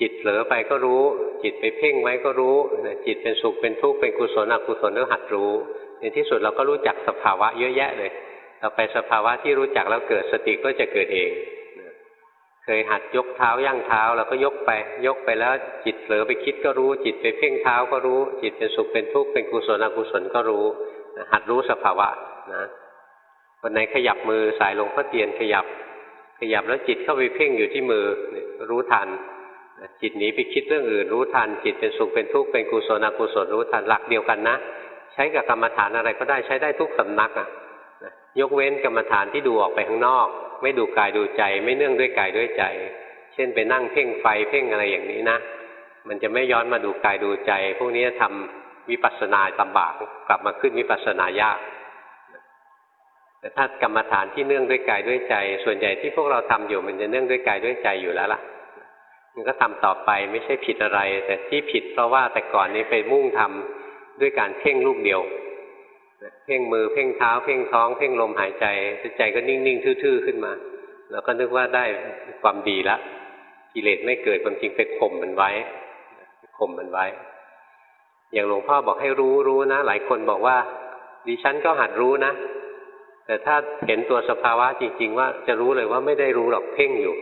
Speaker 1: จิตเผลอไปก็รู้ จิตไปเพ่งไว้ก็รู้ จิตเป็นสุขเป็นทุกข์เป็นกุศลอกุศลก็หัดรู้ ในที่สุดเราก็รู้จักสภาวะเยอะแยะเลย ต่อไปสภาวะที่รู้จักแล้วเกิดสติก็จะเกิดเอง ยหัดยกเท้าย่างเท้าเราก็ยกไป ยกไปแล้วจิตเผลอไปคิดก็รู้ จิตไปเพ่งเท้าก็รู้ จิตเป็นสุขเป็นทุกข์เป็นกุศลอกุศลก็รู้ หัดรู้สภาวะนะวันไหนขยับมือสายลงพ่อเตียนขยับ ขยับแล้วจิตเข้าไปเพ่งอยู่ที่มือรู้ทันจิตหนีไปคิดเรื่องอื่นรู้ทัน จิตเป็นสุขเป็นทุกข์เป็นกุศลอกุศลรู้ทันหลักเดียวกันนะ ใช้กับกรรมฐานอะไรก็ได้ใช้ได้ทุกสำนักอะยกเว้นกรรมฐานที่ดูออกไปข้างนอก ไม่ดูกายดูใจ ไม่เนื่องด้วยกายด้วยใจ เช่นไปนั่งเพ่งไฟเพ่งอะไรอย่างนี้นะ มันจะไม่ย้อนมาดูกายดูใจ พวกนี้ทำวิปัสสนาลำบากกลับมาขึ้นวิปัสสนายาก แต่ถ้ากรรมฐานที่เนื่องด้วยกายด้วยใจ ส่วนใหญ่ที่พวกเราทำอยู่มันจะเนื่องด้วยกายด้วยใจอยู่แล้วล่ะ มันก็ทำต่อไปไม่ใช่ผิดอะไร แต่ที่ผิดเพราะว่าแต่ก่อนนี้ไปมุ่งทำด้วยการเพ่งลูกเดียว เพ่งมือเพ่งเท้า เพ่งท้อง เพ่งลมหายใจใจก็นิ่ง ๆ ทื่อ ๆ ขึ้นมา แล้วก็นึกว่าได้ความดีละกิเลสไม่เกิดความจริงไปข่มมันไว้ข่มมันไว้ อย่างหลวงพ่อบอกให้รู้รู้นะ หลายคนบอกว่า ดิฉันก็หัดรู้นะ แต่ถ้าเห็นตัวสภาวะจริง ๆ ว่าจะรู้เลยว่าไม่ได้รู้หรอกเพ่งอยู่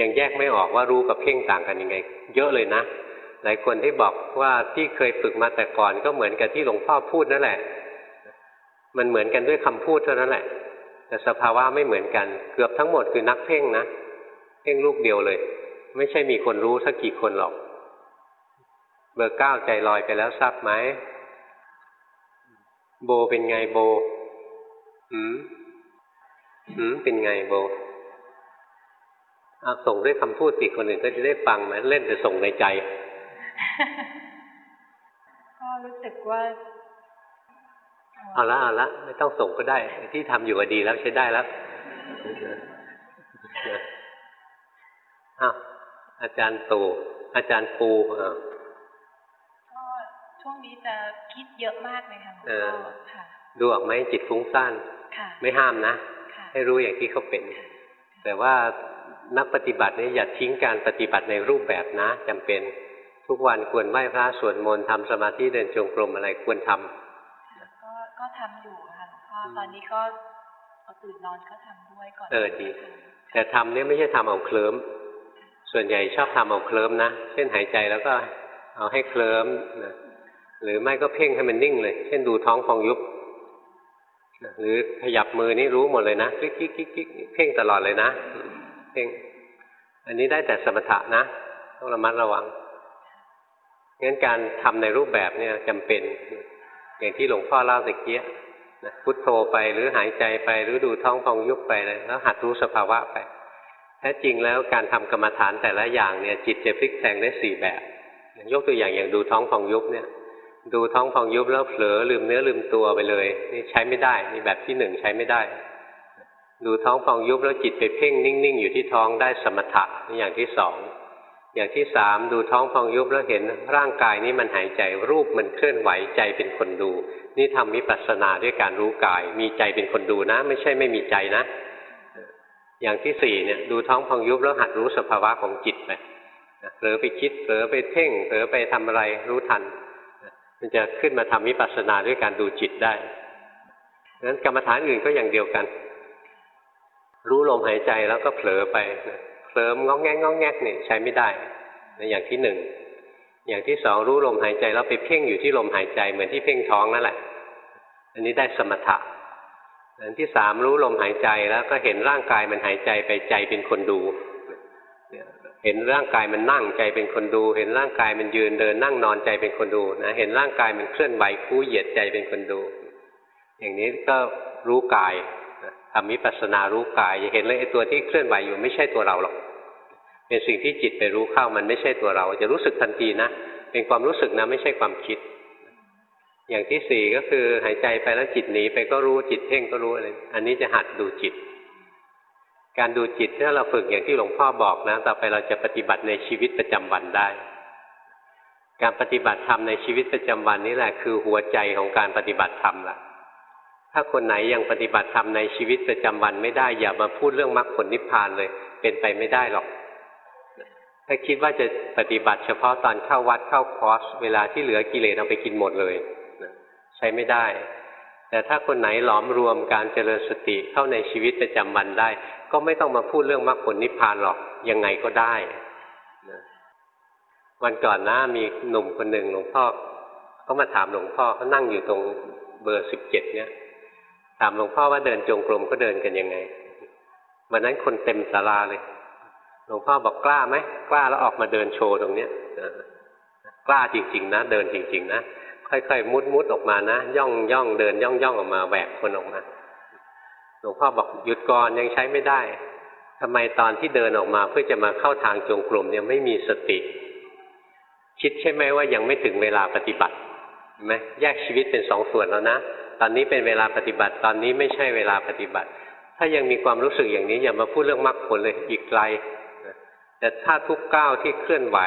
Speaker 1: ยังแยกไม่ออกว่ารู้กับเพ่งต่างกันยังไง เยอะเลยนะ หลายคนที่บอกว่าที่เคยฝึกมาแต่ก่อนก็เหมือนกับที่หลวงพ่อพูดนั่นแหละ มันเหมือนกันด้วยคำพูดเท่านั้นแหละ แต่สภาวะไม่เหมือนกัน เกือบทั้งหมดคือนักเพ่งนะ เพ่งลูกเดียวเลย ไม่ใช่มีคนรู้สักกี่คนหรอก เบอร์เก้าใจลอยไปแล้วทราบไหม โบเป็นไงโบ หืมหืมเป็นไงโบเอาส่งด้วยคำพูดสิคนอื่นก็จะได้ฟังไหมเล่นแต่ส่งในใจ
Speaker 2: ก็รู้สึกว่า
Speaker 1: เอาละเอาละไม่ต้องส่งก็ได้ ที่ทำอยู่ก็ดีแล้วใช้ได้แล้วอ้าวอาจารย์ตูอาจารย์ปูอ่า
Speaker 2: ก็ช่วงนี้จะคิดเยอะมากเลยค่ะหลวง
Speaker 1: เออ
Speaker 2: พ่อค่ะ
Speaker 1: ดูออกไหมจิตฟุ้งซ่าน
Speaker 2: ค่ะ
Speaker 1: ไม่ห้ามนะ
Speaker 2: ค่ะ
Speaker 1: ให้รู้อย่างที่เขาเป็น แต่ว่านักปฏิบัติเนี่ยอย่าทิ้งการปฏิบัติในรูปแบบนะจำเป็นทุกวันควรไหว้พระสวดมนต์ทำสมาธิเดินจงกรมอะไรควรทำ
Speaker 2: ก็ก็ทำอยู่ค่ะหลวงพ่อตอนนี้ก็เอาตื่นนอนก็ทำด้วยก่อน
Speaker 1: เออดี
Speaker 2: ค่ะ
Speaker 1: แต่ทำเนี่ยไม่ใช่ทำเอาเคลิ้มส่วนใหญ่ชอบทำเอาเคลิ้มนะเช่นหายใจแล้วก็เอาให้เคลิ้มนะหรือไม่ก็เพ่งให้มันนิ่งเลย เช่นดูท้องพองยุบนะหรือขยับมือนี่รู้หมดเลยนะคลิกคลิกคลิกคลิกเพ่งตลอดเลยนะเพ่งอันนี้ได้แต่สมถะนะต้องระมัดระวังงั้นการทำในรูปแบบเนี่ยจำเป็น อย่างที่หลวงพ่อเล่าตะเกียนะพุทโธไปหรือหายใจไปหรือดูท้องพองยุบไปเลยแล้วหัดรู้สภาวะไปแท้จริงแล้วการทำกรรมฐานแต่ละอย่างเนี่ยจิตจะพลิกแปลงได้สี่แบบยกตัวอย่างอย่างดูท้องพองยุบเนี่ย ดูท้องพองยุบแล้วเผลอลืมเนื้อลืมตัวไปเลย นี่ใช้ไม่ได้นี่แบบที่หนึ่งใช้ไม่ได้ ดูท้องพองยุบแล้วจิตไปเพ่งนิ่ง ๆ อยู่ที่ท้องได้สมถะนี่อย่างที่สอง อย่างที่สามดูท้องพองยุบแล้วเห็นร่างกายนี้มันหายใจรูปมันเคลื่อนไหวใจเป็นคนดู นี่ทำวิปัสสนาด้วยการรู้กาย มีใจเป็นคนดูนะ ไม่ใช่ไม่มีใจนะ อย่างที่สี่เนี่ยดูท้องพองยุบแล้วหัดรู้สภาวะของจิตไปเผลอไปคิดเผลอไปเพ่งเผลอไปทำอะไรรู้ทัน มันจะขึ้นมาทำวิปัสสนาด้วยการดูจิตได้งั้นกรรมฐานอื่นก็อย่างเดียวกัน รู้ลมหายใจแล้วก็เผลอไป เคลิ้มงองแงงงองแงกเนี่ยใช้ไม่ได้ในอย่างที่หนึ่งอย่างที่สองรู้ลมหายใจแล้วไปเพ่งอยู่ที่ลมหายใจเหมือนที่เพ่งท้องนั่นแหละ อันนี้ได้สมถะอันที่สามรู้ลมหายใจแล้วก็เห็นร่างกายมันหายใจไปใจเป็นคนดู เห็นร่างกายมันนั่งใจเป็นคนดู เห็นร่างกายมันยืนเดินนั่งนอนใจเป็นคนดูนะเห็นร่างกายมันเคลื่อนไหวคู่เหยียดใจเป็นคนดู อย่างนี้ก็รู้กาย ทำวิปัสสนารู้กายจะเห็นเลยไอ้ตัวที่เคลื่อนไหวอยู่ไม่ใช่ตัวเราหรอก เป็นสิ่งที่จิตไปรู้เข้ามันไม่ใช่ตัวเรา จะรู้สึกทันทีนะ เป็นความรู้สึกนะไม่ใช่ความคิด อย่างที่สี่ก็คือหายใจไปแล้วจิตหนีไปก็รู้จิตเพ่งก็รู้อะไรอันนี้จะหัดดูจิต การดูจิตถ้าเราฝึกอย่างที่หลวงพ่อบอกนะ ต่อไปเราจะปฏิบัติในชีวิตประจำวันได้ การปฏิบัติธรรมในชีวิตประจำวันนี่แหละคือหัวใจของการปฏิบัติธรรมล่ะ ถ้าคนไหนยังปฏิบัติธรรมในชีวิตประจำวันไม่ได้ อย่ามาพูดเรื่องมรรคผลนิพพานเลย เป็นไปไม่ได้หรอก ถ้าคิดว่าจะปฏิบัติเฉพาะตอนเข้าวัดเข้าคอร์สเวลาที่เหลือกิเลสเอาไปกินหมดเลยใช้ไม่ได้ แต่ถ้าคนไหนหลอมรวมการเจริญสติเข้าในชีวิตประจำวันได้ ก็ไม่ต้องมาพูดเรื่องมรรคผลนิพพานหรอกยังไงก็ได้วันก่อนนะมีหนุ่มคนหนึ่งหลวงพ่อเขามาถามหลวงพ่อเขานั่งอยู่ตรงเบอร์สิบเจ็ดเนี่ย ถามหลวงพ่อว่าเดินจงกรมเขาเดินกันยังไงวันนั้นคนเต็มศาลาเลย หลวงพ่อบอกกล้าไหมกล้าแล้วออกมาเดินโชว์ตรงเนี้ยกล้าจริง ๆ นะ เดินจริง ๆ นะค่อยๆมุดมุดออกมานะย่องย่องเดินย่องย่องออกมาแหวกคนออกมาหลวงพ่อบอกหยุดก่อนยังใช้ไม่ได้ทำไมตอนที่เดินออกมาเพื่อจะมาเข้าทางจงกรมเนี่ยไม่มีสติ คิดใช่ไหมว่ายังไม่ถึงเวลาปฏิบัติเห็นไหมแยกชีวิตเป็นสองส่วนแล้วนะ ตอนนี้เป็นเวลาปฏิบัติ ตอนนี้ไม่ใช่เวลาปฏิบัติ ถ้ายังมีความรู้สึกอย่างนี้อย่ามาพูดเรื่องมรรคผลเลยอีกไกลแต่ถ้าทุกก้าวที่เคลื่อนไหว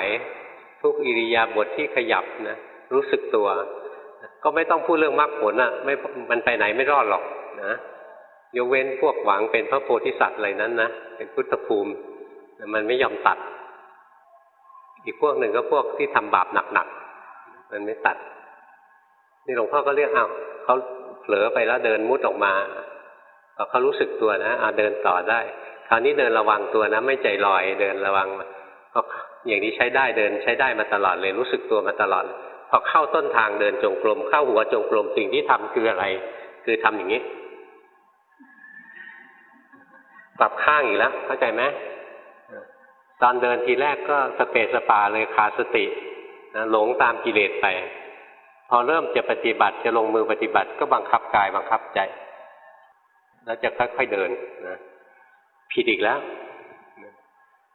Speaker 1: ทุกอิริยาบถทที่ขยับนะรู้สึกตัว ก็ไม่ต้องพูดเรื่องมรรคผลอะไม่มันไปไหนไม่รอดหรอกนะยกเว้นพวกหวังเป็นพระโพธิสัตว์อะไรนั้นนะเป็นพุทธภูมิมันไม่ยอมตัด อีกพวกหนึ่งก็พวกที่ทำบาปหนักๆมันไม่ตัดนี่หลวงพ่อก็เรียกอ้าวเขา เผลอไปแล้วเดินมุดออกมาพอเขารู้สึกตัวนะอาเดินต่อได้ คราวนี้เดินระวังตัวนะ ไม่ใจลอยเดินระวังก็อย่างนี้ใช้ได้เดินใช้ได้มาตลอดเลยรู้สึกตัวมาตลอดพอเข้าต้นทางเดินจงกรมเข้าหัวจงกรมสิ่งที่ทำคืออะไร คือทำอย่างนี้กลับข้างอีกแล้วเข้าใจไหมตอนเดินทีแรกก็สเปสสปาเลยขาดสตินะหลงตามกิเลสไป พอเริ่มจะปฏิบัติจะลงมือปฏิบัติก็บังคับกายบังคับใจ แล้วจะค่อยๆเดินนะผิดอีกแล้ว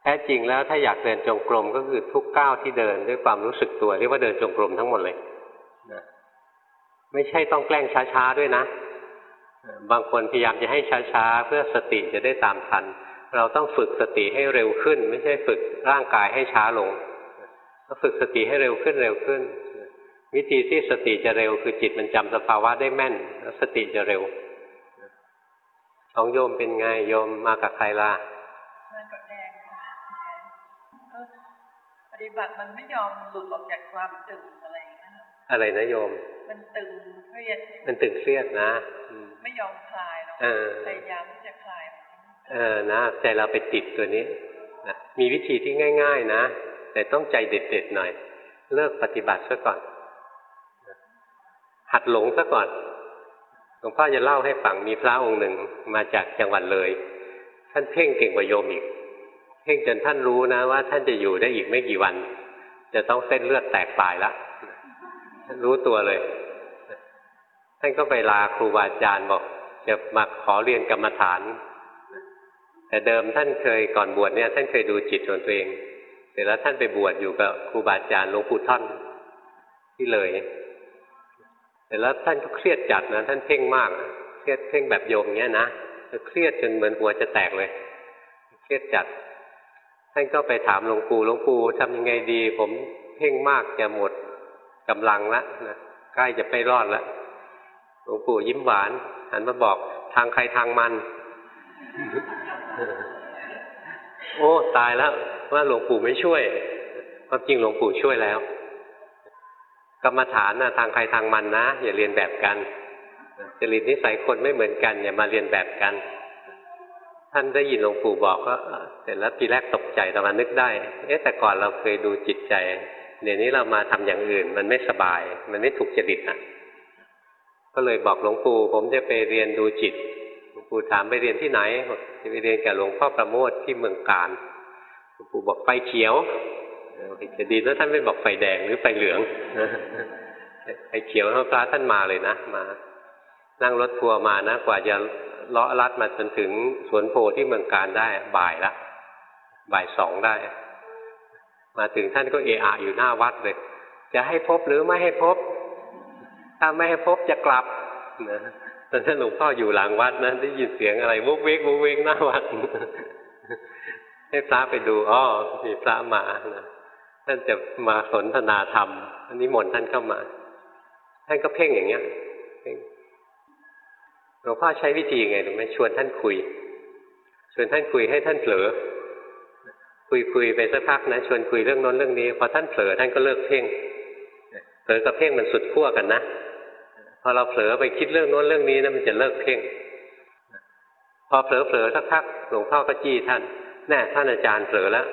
Speaker 1: แท้จริงแล้วถ้าอยากเดินจงกรมก็คือทุกก้าวที่เดินด้วยความรู้สึกตัวเรียกว่าเดินจงกรมทั้งหมดเลยนะไม่ใช่ต้องแกล้งช้าๆด้วยนะ บางคนพยายามจะให้ช้าๆเพื่อสติจะได้ตามทัน เราต้องฝึกสติให้เร็วขึ้น ไม่ใช่ฝึกร่างกายให้ช้าลงต้องฝึกสติให้เร็วขึ้นเร็วขึ้น วิธีที่สติจะเร็วคือจิตมันจำสภาวะได้แม่น แล้วสติจะเร็วของโยมเป็นไงโยมมากับใครล่ะ
Speaker 4: มันก็แดงค่ะก็ปฏิบัติมันไม่ยอมหลุดออกจากความตึงอะไรอย่างเงี้ยค่ะ
Speaker 1: อะไรนะโยม
Speaker 4: มันตึงเครียด
Speaker 1: มันตึงเครียดนะอืม
Speaker 4: ไม่ยอมคลายหรอก
Speaker 1: เออ
Speaker 4: พยายามที่จะคลายมัน
Speaker 1: เออนะใจเราไปติดตัวนี้นะมีวิธีที่ง่าย ๆ นะ แต่ต้องใจเด็ดๆหน่อย เลิกปฏิบัติซะก่อน หัดหลงซะก่อนหลวงพ่อจะเล่าให้ฟังมีพระองค์หนึ่งมาจากจังหวัดเลย ท่านเพ่งเก่งกว่าโยมอีก เพ่งจนท่านรู้นะว่า ท่านจะอยู่ได้อีกไม่กี่วัน จะต้องเส้นเลือดแตกปลายแล้วท่านรู้ตัวเลย ท่านก็ไปลาครูบาอาจารย์บอก จะมาขอเรียนกรรมฐาน แต่เดิมท่านเคยก่อนบวชเนี่ย ท่านเคยดูจิตของตัวเองเสร็จแล้วท่านไปบวชอยู่กับครูบาอาจารย์หลวงปู่ท่อนที่เลย เสร็จแล้วท่านก็เครียดจัดนะท่านเพ่งมากเครียดเพ่งแบบโยมเงี้ยนะเครียดจนเหมือนหัวจะแตกเลย เครียดจัด ท่านก็ไปถามหลวงปู่หลวงปู่ทำยังไงดี ผมเพ่งมากจะหมดกำลังละนะใกล้จะไม่รอดละหลวงปู่ยิ้มหวานหันมาบอกทางใครทางมัน โอ้ ตายแล้วว่าหลวงปู่ไม่ช่วยความจริงหลวงปู่ช่วยแล้ว กรรมฐานนะทางใครทางมันนะ อย่าเรียนแบบกันจริตนิสัยคนไม่เหมือนกัน อย่ามาเรียนแบบกัน ท่านได้ยินหลวงปู่บอกก็เสร็จแล้วทีแรกตกใจแต่มานึกได้ เอ๊ะแต่ก่อนเราเคยดูจิตใจเดี๋ยวนี้เรามาทำอย่างอื่น มันไม่สบาย มันไม่ถูกจริตอะก็เลยบอกหลวงปู่ผมจะไปเรียนดูจิตหลวงปู่ถามไปเรียนที่ไหนจะไปเรียนกับหลวงพ่อประโมทที่เมืองการหลวงปู่บอกไฟเขียว จะดีแล้วท่านไม่บอกไฟแดงหรือไฟเหลืองไฟเขียวพระท่านมาเลยนะมานั่งรถทัวร์มานะกว่าจะเลาะลัดมาจนถึงสวนโพที่เมืองการได้บ่ายละบ่ายสองได้ มาถึงท่านก็เอะอะอยู่หน้าวัดเลย จะให้พบหรือไม่ให้พบ ถ้าไม่ให้พบจะกลับนะตอนนั้นหลวงพ่ออยู่หลังวัดนะได้ยินเสียงอะไรวุกเวกวุกเวกหน้าวัดให้พระไปดูอ๋อมีพระมานะ ท่านจะมาสนทนาธรรมอันนี้มนท่านเข้ามา ท่านก็เพ่งอย่างเงี้ยหลวงพ่อใช้วิธีไงรู้ไหมชวนท่านคุย ชวนท่านคุยให้ท่านเผลอ คุยคุยไปสักพักนะชวนคุยเรื่องน้นเรื่องนี้พอท่านเผลอท่านก็เลิกเพ่งเผลอกับเพ่งมันสุดขั้วกันนะพอเราเผลอไปคิดเรื่องน้นเรื่องนี้นะมันจะเลิกเพ่งพอเผลอเผลอสักพักหลวงพ่อก็จี้ท่านแน่ท่านอาจารย์เผลอแล้ว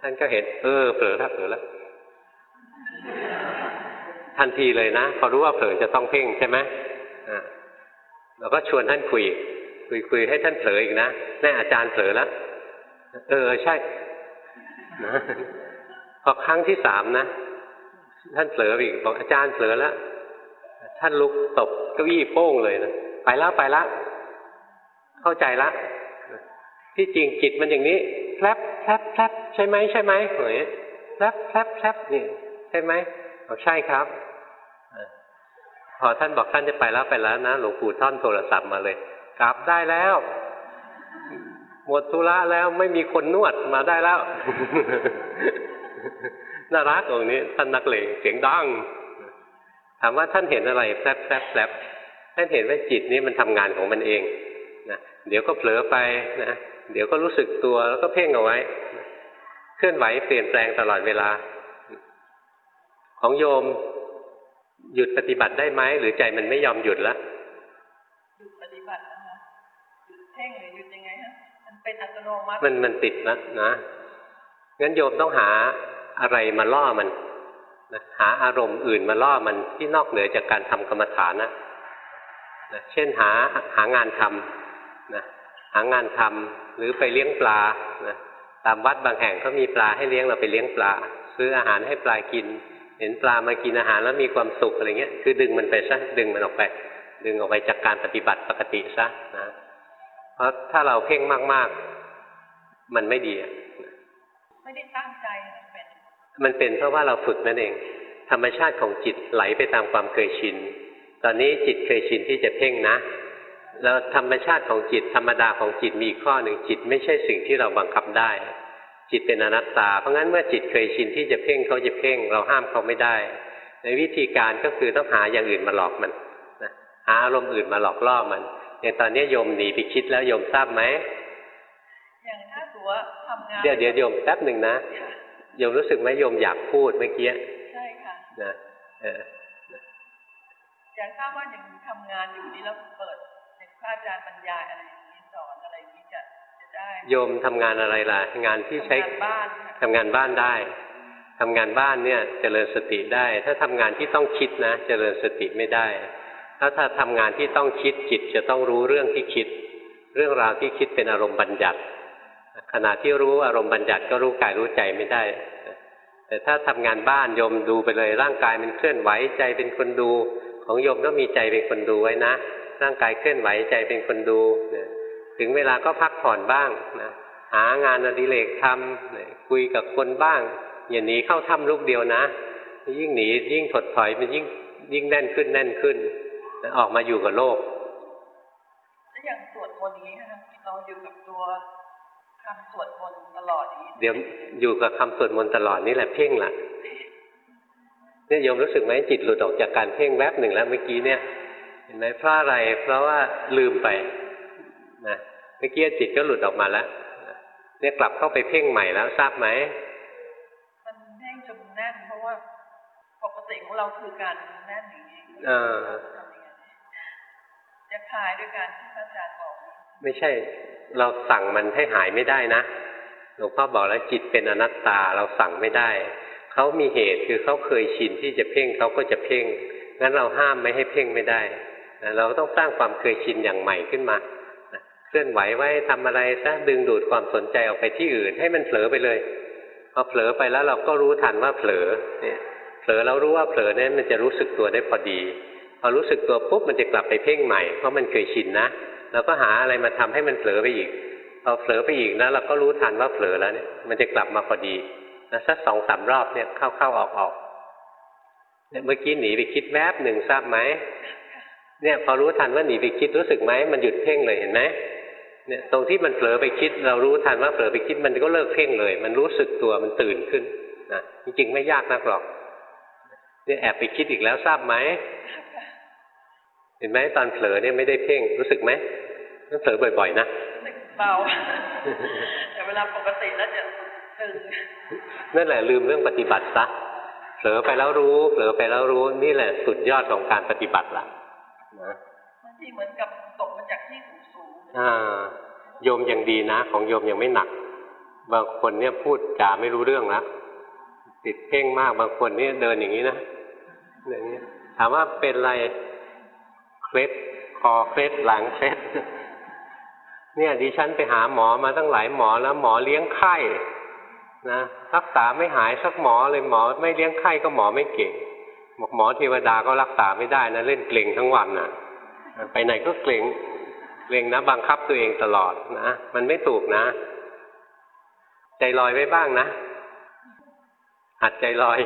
Speaker 1: ท่านก็เห็น เออเผลอแล้วเผลอแล้วทันทีเลยนะพอรู้ว่าเผลอจะต้องเพ่งใช่ไหมอ่าเราก็ชวนท่านคุยคุยคุยให้ท่านเผลออีกนะแน่อาจารย์เผลอแล้วเออใช่พอครั้งที่สามนะท่านเผลออีกบอกอาจารย์เผลอแล้วท่านลุกตบเก้าอี้โป้งเลยนะไปแล้วไปละ เข้าใจละ ที่จริงจิตมันอย่างนี้แฟบ แฟบแฟบใช่ไหมใช่ไหมเฮ้ยแฟบแฟบแฟบนี่ใช่ไหมบอกใช่ครับพอท่านบอกท่านจะไปแล้วไปแล้วนะหลวงปู่ท่อนโทรศัพท์มาเลย กลับได้แล้ว หมดธุระแล้วไม่มีคนนวดมาได้แล้ว น่ารักตรงนี้ ท่านนักเลงเสียงดังถามว่าท่านเห็นอะไรแฟบแฟบแฟบท่านเห็นว่าจิตนี้มันทำงานของมันเอง เดี๋ยวก็เผลอไปนะเดี๋ยวก็รู้สึกตัวแล้วก็เพ่งเอาไว้ เคลื่อนไหวเปลี่ยนแปลงตลอดเวลา ของโยมหยุดปฏิบัติได้ไหมหรือใจมันไม่ยอมหยุดละ
Speaker 4: หยุดปฏิบัตินะคะหยุดเพ่งหรือหยุดยังไงฮะมันเป็นอัตโนมัติ
Speaker 1: มันมันติดนะนะงั้นโยมต้องหาอะไรมาล่อมันนะหาอารมณ์อื่นมาล่อมันที่นอกเหนือจากการทำกรรมฐานนะนะเช่นหาหางานทำ นะหางานทำหรือไปเลี้ยงปลานะตามวัดบางแห่งเขามีปลาให้เลี้ยงเราไปเลี้ยงปลา ซื้ออาหารให้ปลากิน เห็นปลามากินอาหารแล้วมีความสุขอะไรเงี้ยคือดึงมันไปซะดึงมันออกไป ดึงออกไปจากการปฏิบัติปกติซะนะ เพราะถ้าเราเพ่งมากๆ มันไม่ดีอะ
Speaker 4: ไม่ได้ตั้งใจมันเป็น
Speaker 1: มันเป็นเพราะว่าเราฝึกนั่นเอง ธรรมชาติของจิตไหลไปตามความเคยชิน ตอนนี้จิตเคยชินที่จะเพ่งนะ แล้วธรรมชาติของจิตธรรมดาของจิตมีอีกข้อหนึ่งจิต ไม่ใช่สิ่งที่เราบังคับได้ จิตเป็นอนัตตา เพราะงั้นเมื่อจิตเคยชินที่จะเพ่งเขาจะเพ่ง เราห้ามเขาไม่ได้ ในวิธีการก็คือต้องหาอย่างอื่นมาหลอกมันนะหาอารมณ์อื่นมาหลอกล่อมันอย่างตอนนี้โยมหนีไปคิดแล้วโยมทราบไหม
Speaker 4: อย่างถ้าตัวทำงาน
Speaker 1: เดี๋ยวเดี๋ยวโยมแป๊บหนึ่งนะ
Speaker 4: ค่ะ
Speaker 1: โยมรู้สึกไหมโยมอยากพูดเมื่อกี้
Speaker 4: ใช่ค่ะ
Speaker 1: นะเออ
Speaker 4: อยากทราบว่าอย่างทำงานอยู่นี่แล้วเปิดอย่าง พระอาจารย์บรรยายอะไรอย่างนี้สอนอะไรอย่างนี้จะจะได้
Speaker 1: โยมทำงานอะไรล่ะ งานที่ใช้
Speaker 4: ทำงานบ้านค่ะ
Speaker 1: ทำงานบ้านได้ทำงานบ้านเนี่ยเจริญสติได้ ถ้าทำงานที่ต้องคิดนะเจริญสติไม่ได้ ถ้าถ้าทำงานที่ต้องคิดจิตจะต้องรู้เรื่องที่คิด เรื่องราวที่คิดเป็นอารมณ์บัญญัติ ขณะที่รู้อารมณ์บัญญัติก็รู้กายรู้ใจไม่ได้ แต่ถ้าทำงานบ้านโยมดูไปเลยร่างกายมันเคลื่อนไหวใจเป็นคนดู ของโยมต้องมีใจเป็นคนดูไว้นะ ร่างกายเคลื่อนไหวใจเป็นคนดูเนี่ยถึงเวลาก็พักผ่อนบ้างนะหางานอดิเรกทำเนี่ยคุยกับคนบ้าง อย่าหนีเข้าถ้ำลูกเดียวนะ ยิ่งหนียิ่งถดถอยมันยิ่งยิ่งแน่นขึ้นแน่นขึ้นนะออกมาอยู่กับโลก
Speaker 4: แล้วอย่างสวดมนต์อย่างนี้ค่ะเราอยู่กับตัวคำสวดมนต์ตลอดอย่างนี้
Speaker 1: เดี๋ยวอยู่กับคำสวดมนต์ตลอดนี่แหละเพ่งล่ะเนี่ยโยมรู้สึกไหมจิตหลุดออกจากการเพ่งแวบหนึ่งแล้วเมื่อกี้เนี่ย เห็นไหมเพราะอะไร เพราะว่าลืมไปนะเมื่อกี้จิตก็หลุดออกมาแล้วนะเนี่ยกลับเข้าไปเพ่งใหม่แล้วทราบไหม
Speaker 4: มันแน่นจนแน่นเพราะว่าปกติของเราคือการแน่นอย่างนี้
Speaker 1: เออ
Speaker 4: เราจะทำยังไงจะคลายด้วยการที่พระอาจารย์บอก
Speaker 1: ไม่ใช่ เราสั่งมันให้หายไม่ได้นะหลวงพ่อบอกแล้วจิตเป็นอนัตตาเราสั่งไม่ได้เขามีเหตุคือเขาเคยชินที่จะเพ่งเขาก็จะเพ่งงั้นเราห้ามไม่ให้เพ่งไม่ได้นะ เราต้องสร้างความเคยชินอย่างใหม่ขึ้นมาเคลื่อนไหวไว้ทำอะไรซะดึงดูดความสนใจออกไปที่อื่น ให้มันเผลอไปเลยพอเผลอไปแล้วเราก็รู้ทันว่าเผลอเนี่ยเผลอแล้วรู้ว่าเผลอเนี่ยมันจะรู้สึกตัวได้พอดี พอรู้สึกตัวปุ๊บมันจะกลับไปเพ่งใหม่เพราะมันเคยชินนะเราก็หาอะไรมาทำให้มันเผลอไปอีกพอเผลอไปอีกนะเราก็รู้ทันว่าเผลอแล้วเนี่ยมันจะกลับมาพอดีนะสักสองสามรอบเนี่ยเข้าเข้าออกออกเนี่ยเมื่อกี้หนีไปคิดแวบหนึ่งทราบไหม เนี่ยพอรู้ทันว่าหนีไปคิดรู้สึกไหมมันหยุดเพ่งเลยเห็นไหมเนี่ยตรงที่มันเผลอไปคิด เรารู้ทันว่าเผลอไปคิดมันก็เลิกเพ่งเลย มันรู้สึกตัวมันตื่นขึ้นนะจริงๆไม่ยากนักหรอกเนี่ยแอบไปคิดอีกแล้วทราบไหมเห็นไหมตอนเผลอเนี่ยไม่ได้เพ่งรู้สึกไหมต้องเผลอบ่อย ๆ นะ
Speaker 4: รู้สึกเบาแต่เวลาปกติแล้วจะตึง
Speaker 1: นั่นแหละลืมเรื่องปฏิบัติซะเผลอไปแล้วรู้เผลอไปแล้วรู้นี่แหละสุดยอดของการปฏิบัติละ นะ
Speaker 4: บางทีเหมือนกับตกมาจากที่สูง
Speaker 1: อ่าโยมยังดีนะ ของโยมยังไม่หนัก บางคนเนี่ยพูดจาไม่รู้เรื่องนะติดเพ่งมากบางคนเนี่ยเดินอย่างนี้นะอย่างนี้ถามว่าเป็นอะไรเคล็ดคอเคล็ดหลังเคล็ดเนี่ยดิฉันไปหาหมอมาตั้งหลายหมอแล้วหมอเลี้ยงไข้นะรักษาไม่หายสักหมอเลยหมอไม่เลี้ยงไข้ก็หมอไม่เก่ง บอกหมอเทวดาก็รักษาไม่ได้นะเล่นเกร็งทั้งวันน่ะ ไปไหนก็เกร็งเกร็งนะบังคับตัวเองตลอดนะมันไม่ถูกนะ ใจลอยไว้บ้างนะหัดใจลอย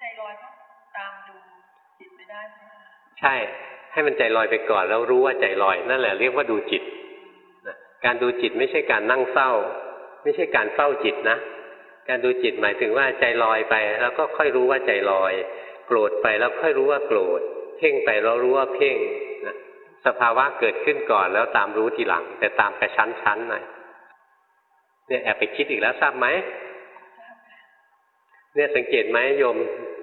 Speaker 4: ใจลอยก็ตามดูจิตไม่ได้ใช่ไหมคะ
Speaker 1: ใช่ ให้มันใจลอยไปก่อนแล้วรู้ว่าใจลอย นั่นแหละเรียกว่าดูจิตนะการดูจิตไม่ใช่การนั่งเศร้า ไม่ใช่การเฝ้าจิตนะ การดูจิตหมายถึงว่าใจลอยไป แล้วก็ค่อยรู้ว่าใจลอย โกรธไปแล้วค่อยรู้ว่าโกรธ เพ่งไปแล้วรู้ว่าเพ่งนะสภาวะเกิดขึ้นก่อนแล้วตามรู้ทีหลัง แต่ตามกระชั้นชั้นหน่อยเนี่ยแอบไปคิดอีกแล้วทราบไหมเนี่ยสังเกตไหมโยม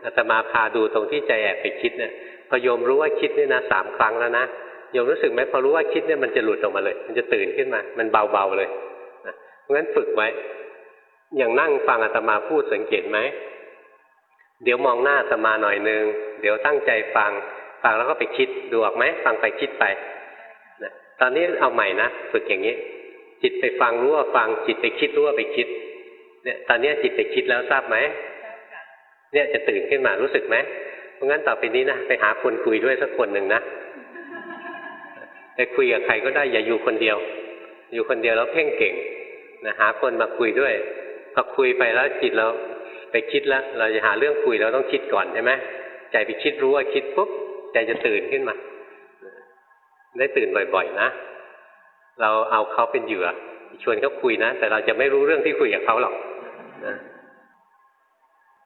Speaker 1: อาตมาพาดูตรงที่ใจแอบไปคิดเนี่ยพอโยมรู้ว่าคิดนี่นะสามครั้งแล้วนะโยมรู้สึกไหมพอรู้ว่าคิดเนี่ยมันจะหลุดออกมาเลย มันจะตื่นขึ้นมา มันเบาๆเลยนะเพราะงั้นฝึกไว้ อย่างนั่งฟังอาตมาพูดสังเกตไหม เดี๋ยวมองหน้าอาตมาหน่อยนึง เดี๋ยวตั้งใจฟัง ฟังแล้วก็ไปคิดดูออกไหม ฟังไปคิดไปนะตอนนี้เอาใหม่นะ ฝึกอย่างนี้ จิตไปฟังรู้ว่าฟัง จิตไปคิดรู้ว่าไปคิด เนี่ย ตอนนี้จิตไปคิดแล้วทราบไหม เนี่ยจะตื่นขึ้นมารู้สึกไหม เพราะงั้นต่อไปนี้นะไปหาคนคุยด้วยสักคนหนึ่งนะไปคุยกับใครก็ได้อย่าอยู่คนเดียว อยู่คนเดียวแล้วเพ่งเก่งนะหาคนมาคุยด้วย พอคุยไปแล้วจิตเราไปคิดแล้ว เราจะหาเรื่องคุยเราต้องคิดก่อนใช่ไหมใจไปคิดรู้ว่าคิดปุ๊บใจจะตื่นขึ้นมา ได้ตื่นบ่อยๆ นะ เราเอาเขาเป็นเหยื่อชวนเขาคุยนะ แต่เราจะไม่รู้เรื่องที่คุยกับเขาหรอกนะ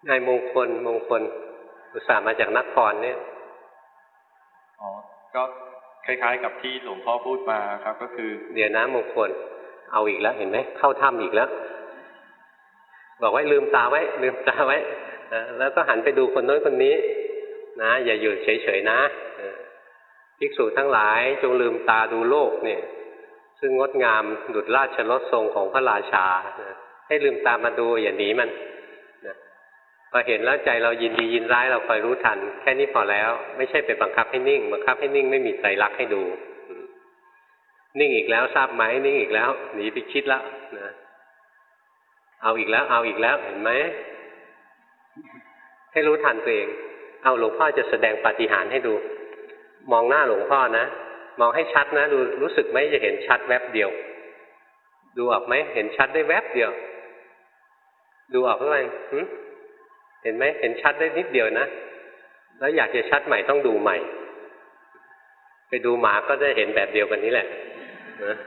Speaker 1: นายมงคลมงคล อุตส่าห์มาจากนครเนี่ย
Speaker 3: อ๋อก็คล้าย ๆ กับที่หลวงพ่อพูดมาครับ ก็คือ
Speaker 1: เดี๋ยวนะมงคล เอาอีกแล้วเห็นไหมเข้าถ้ำอีกแล้ว บอกไว้ลืมตาไว้ ลืมตาไว้แล้วก็หันไปดูคนน้นคนนี้ นะ อย่าอยู่เฉยๆนะภิกษุทั้งหลายจงลืมตาดูโลกเนี่ย ซึ่งงดงามดุจราชรถทรงของพระราชาให้ลืมตามาดูอย่าหนีมันพอเห็นแล้วใจเรายินดียินร้ายเราคอยรู้ทัน แค่นี้พอแล้ว ไม่ใช่ไปบังคับให้นิ่งบังคับให้นิ่งไม่มีใจรักให้ดู นิ่งอีกแล้วทราบไหมนิ่งอีกแล้ว หนีไปคิดแล้วนะ เอาอีกแล้วเอาอีกแล้วเห็นไหมให้รู้ทันตัวเอง เอาหลวงพ่อจะแสดงปาฏิหาริย์ให้ดู มองหน้าหลวงพ่อนะ มองให้ชัดนะ ดูรู้สึกไหมจะเห็นชัดแวบเดียว ดูออกไหมเห็นชัดได้แวบเดียว ดูออกหรือไงหึเห็นไหมเห็นชัดได้นิดเดียวนะ แล้วอยากจะชัดใหม่ต้องดูใหม่ ไปดูหมาก็ได้เห็นแบบเดียวกันนี้แหละนะ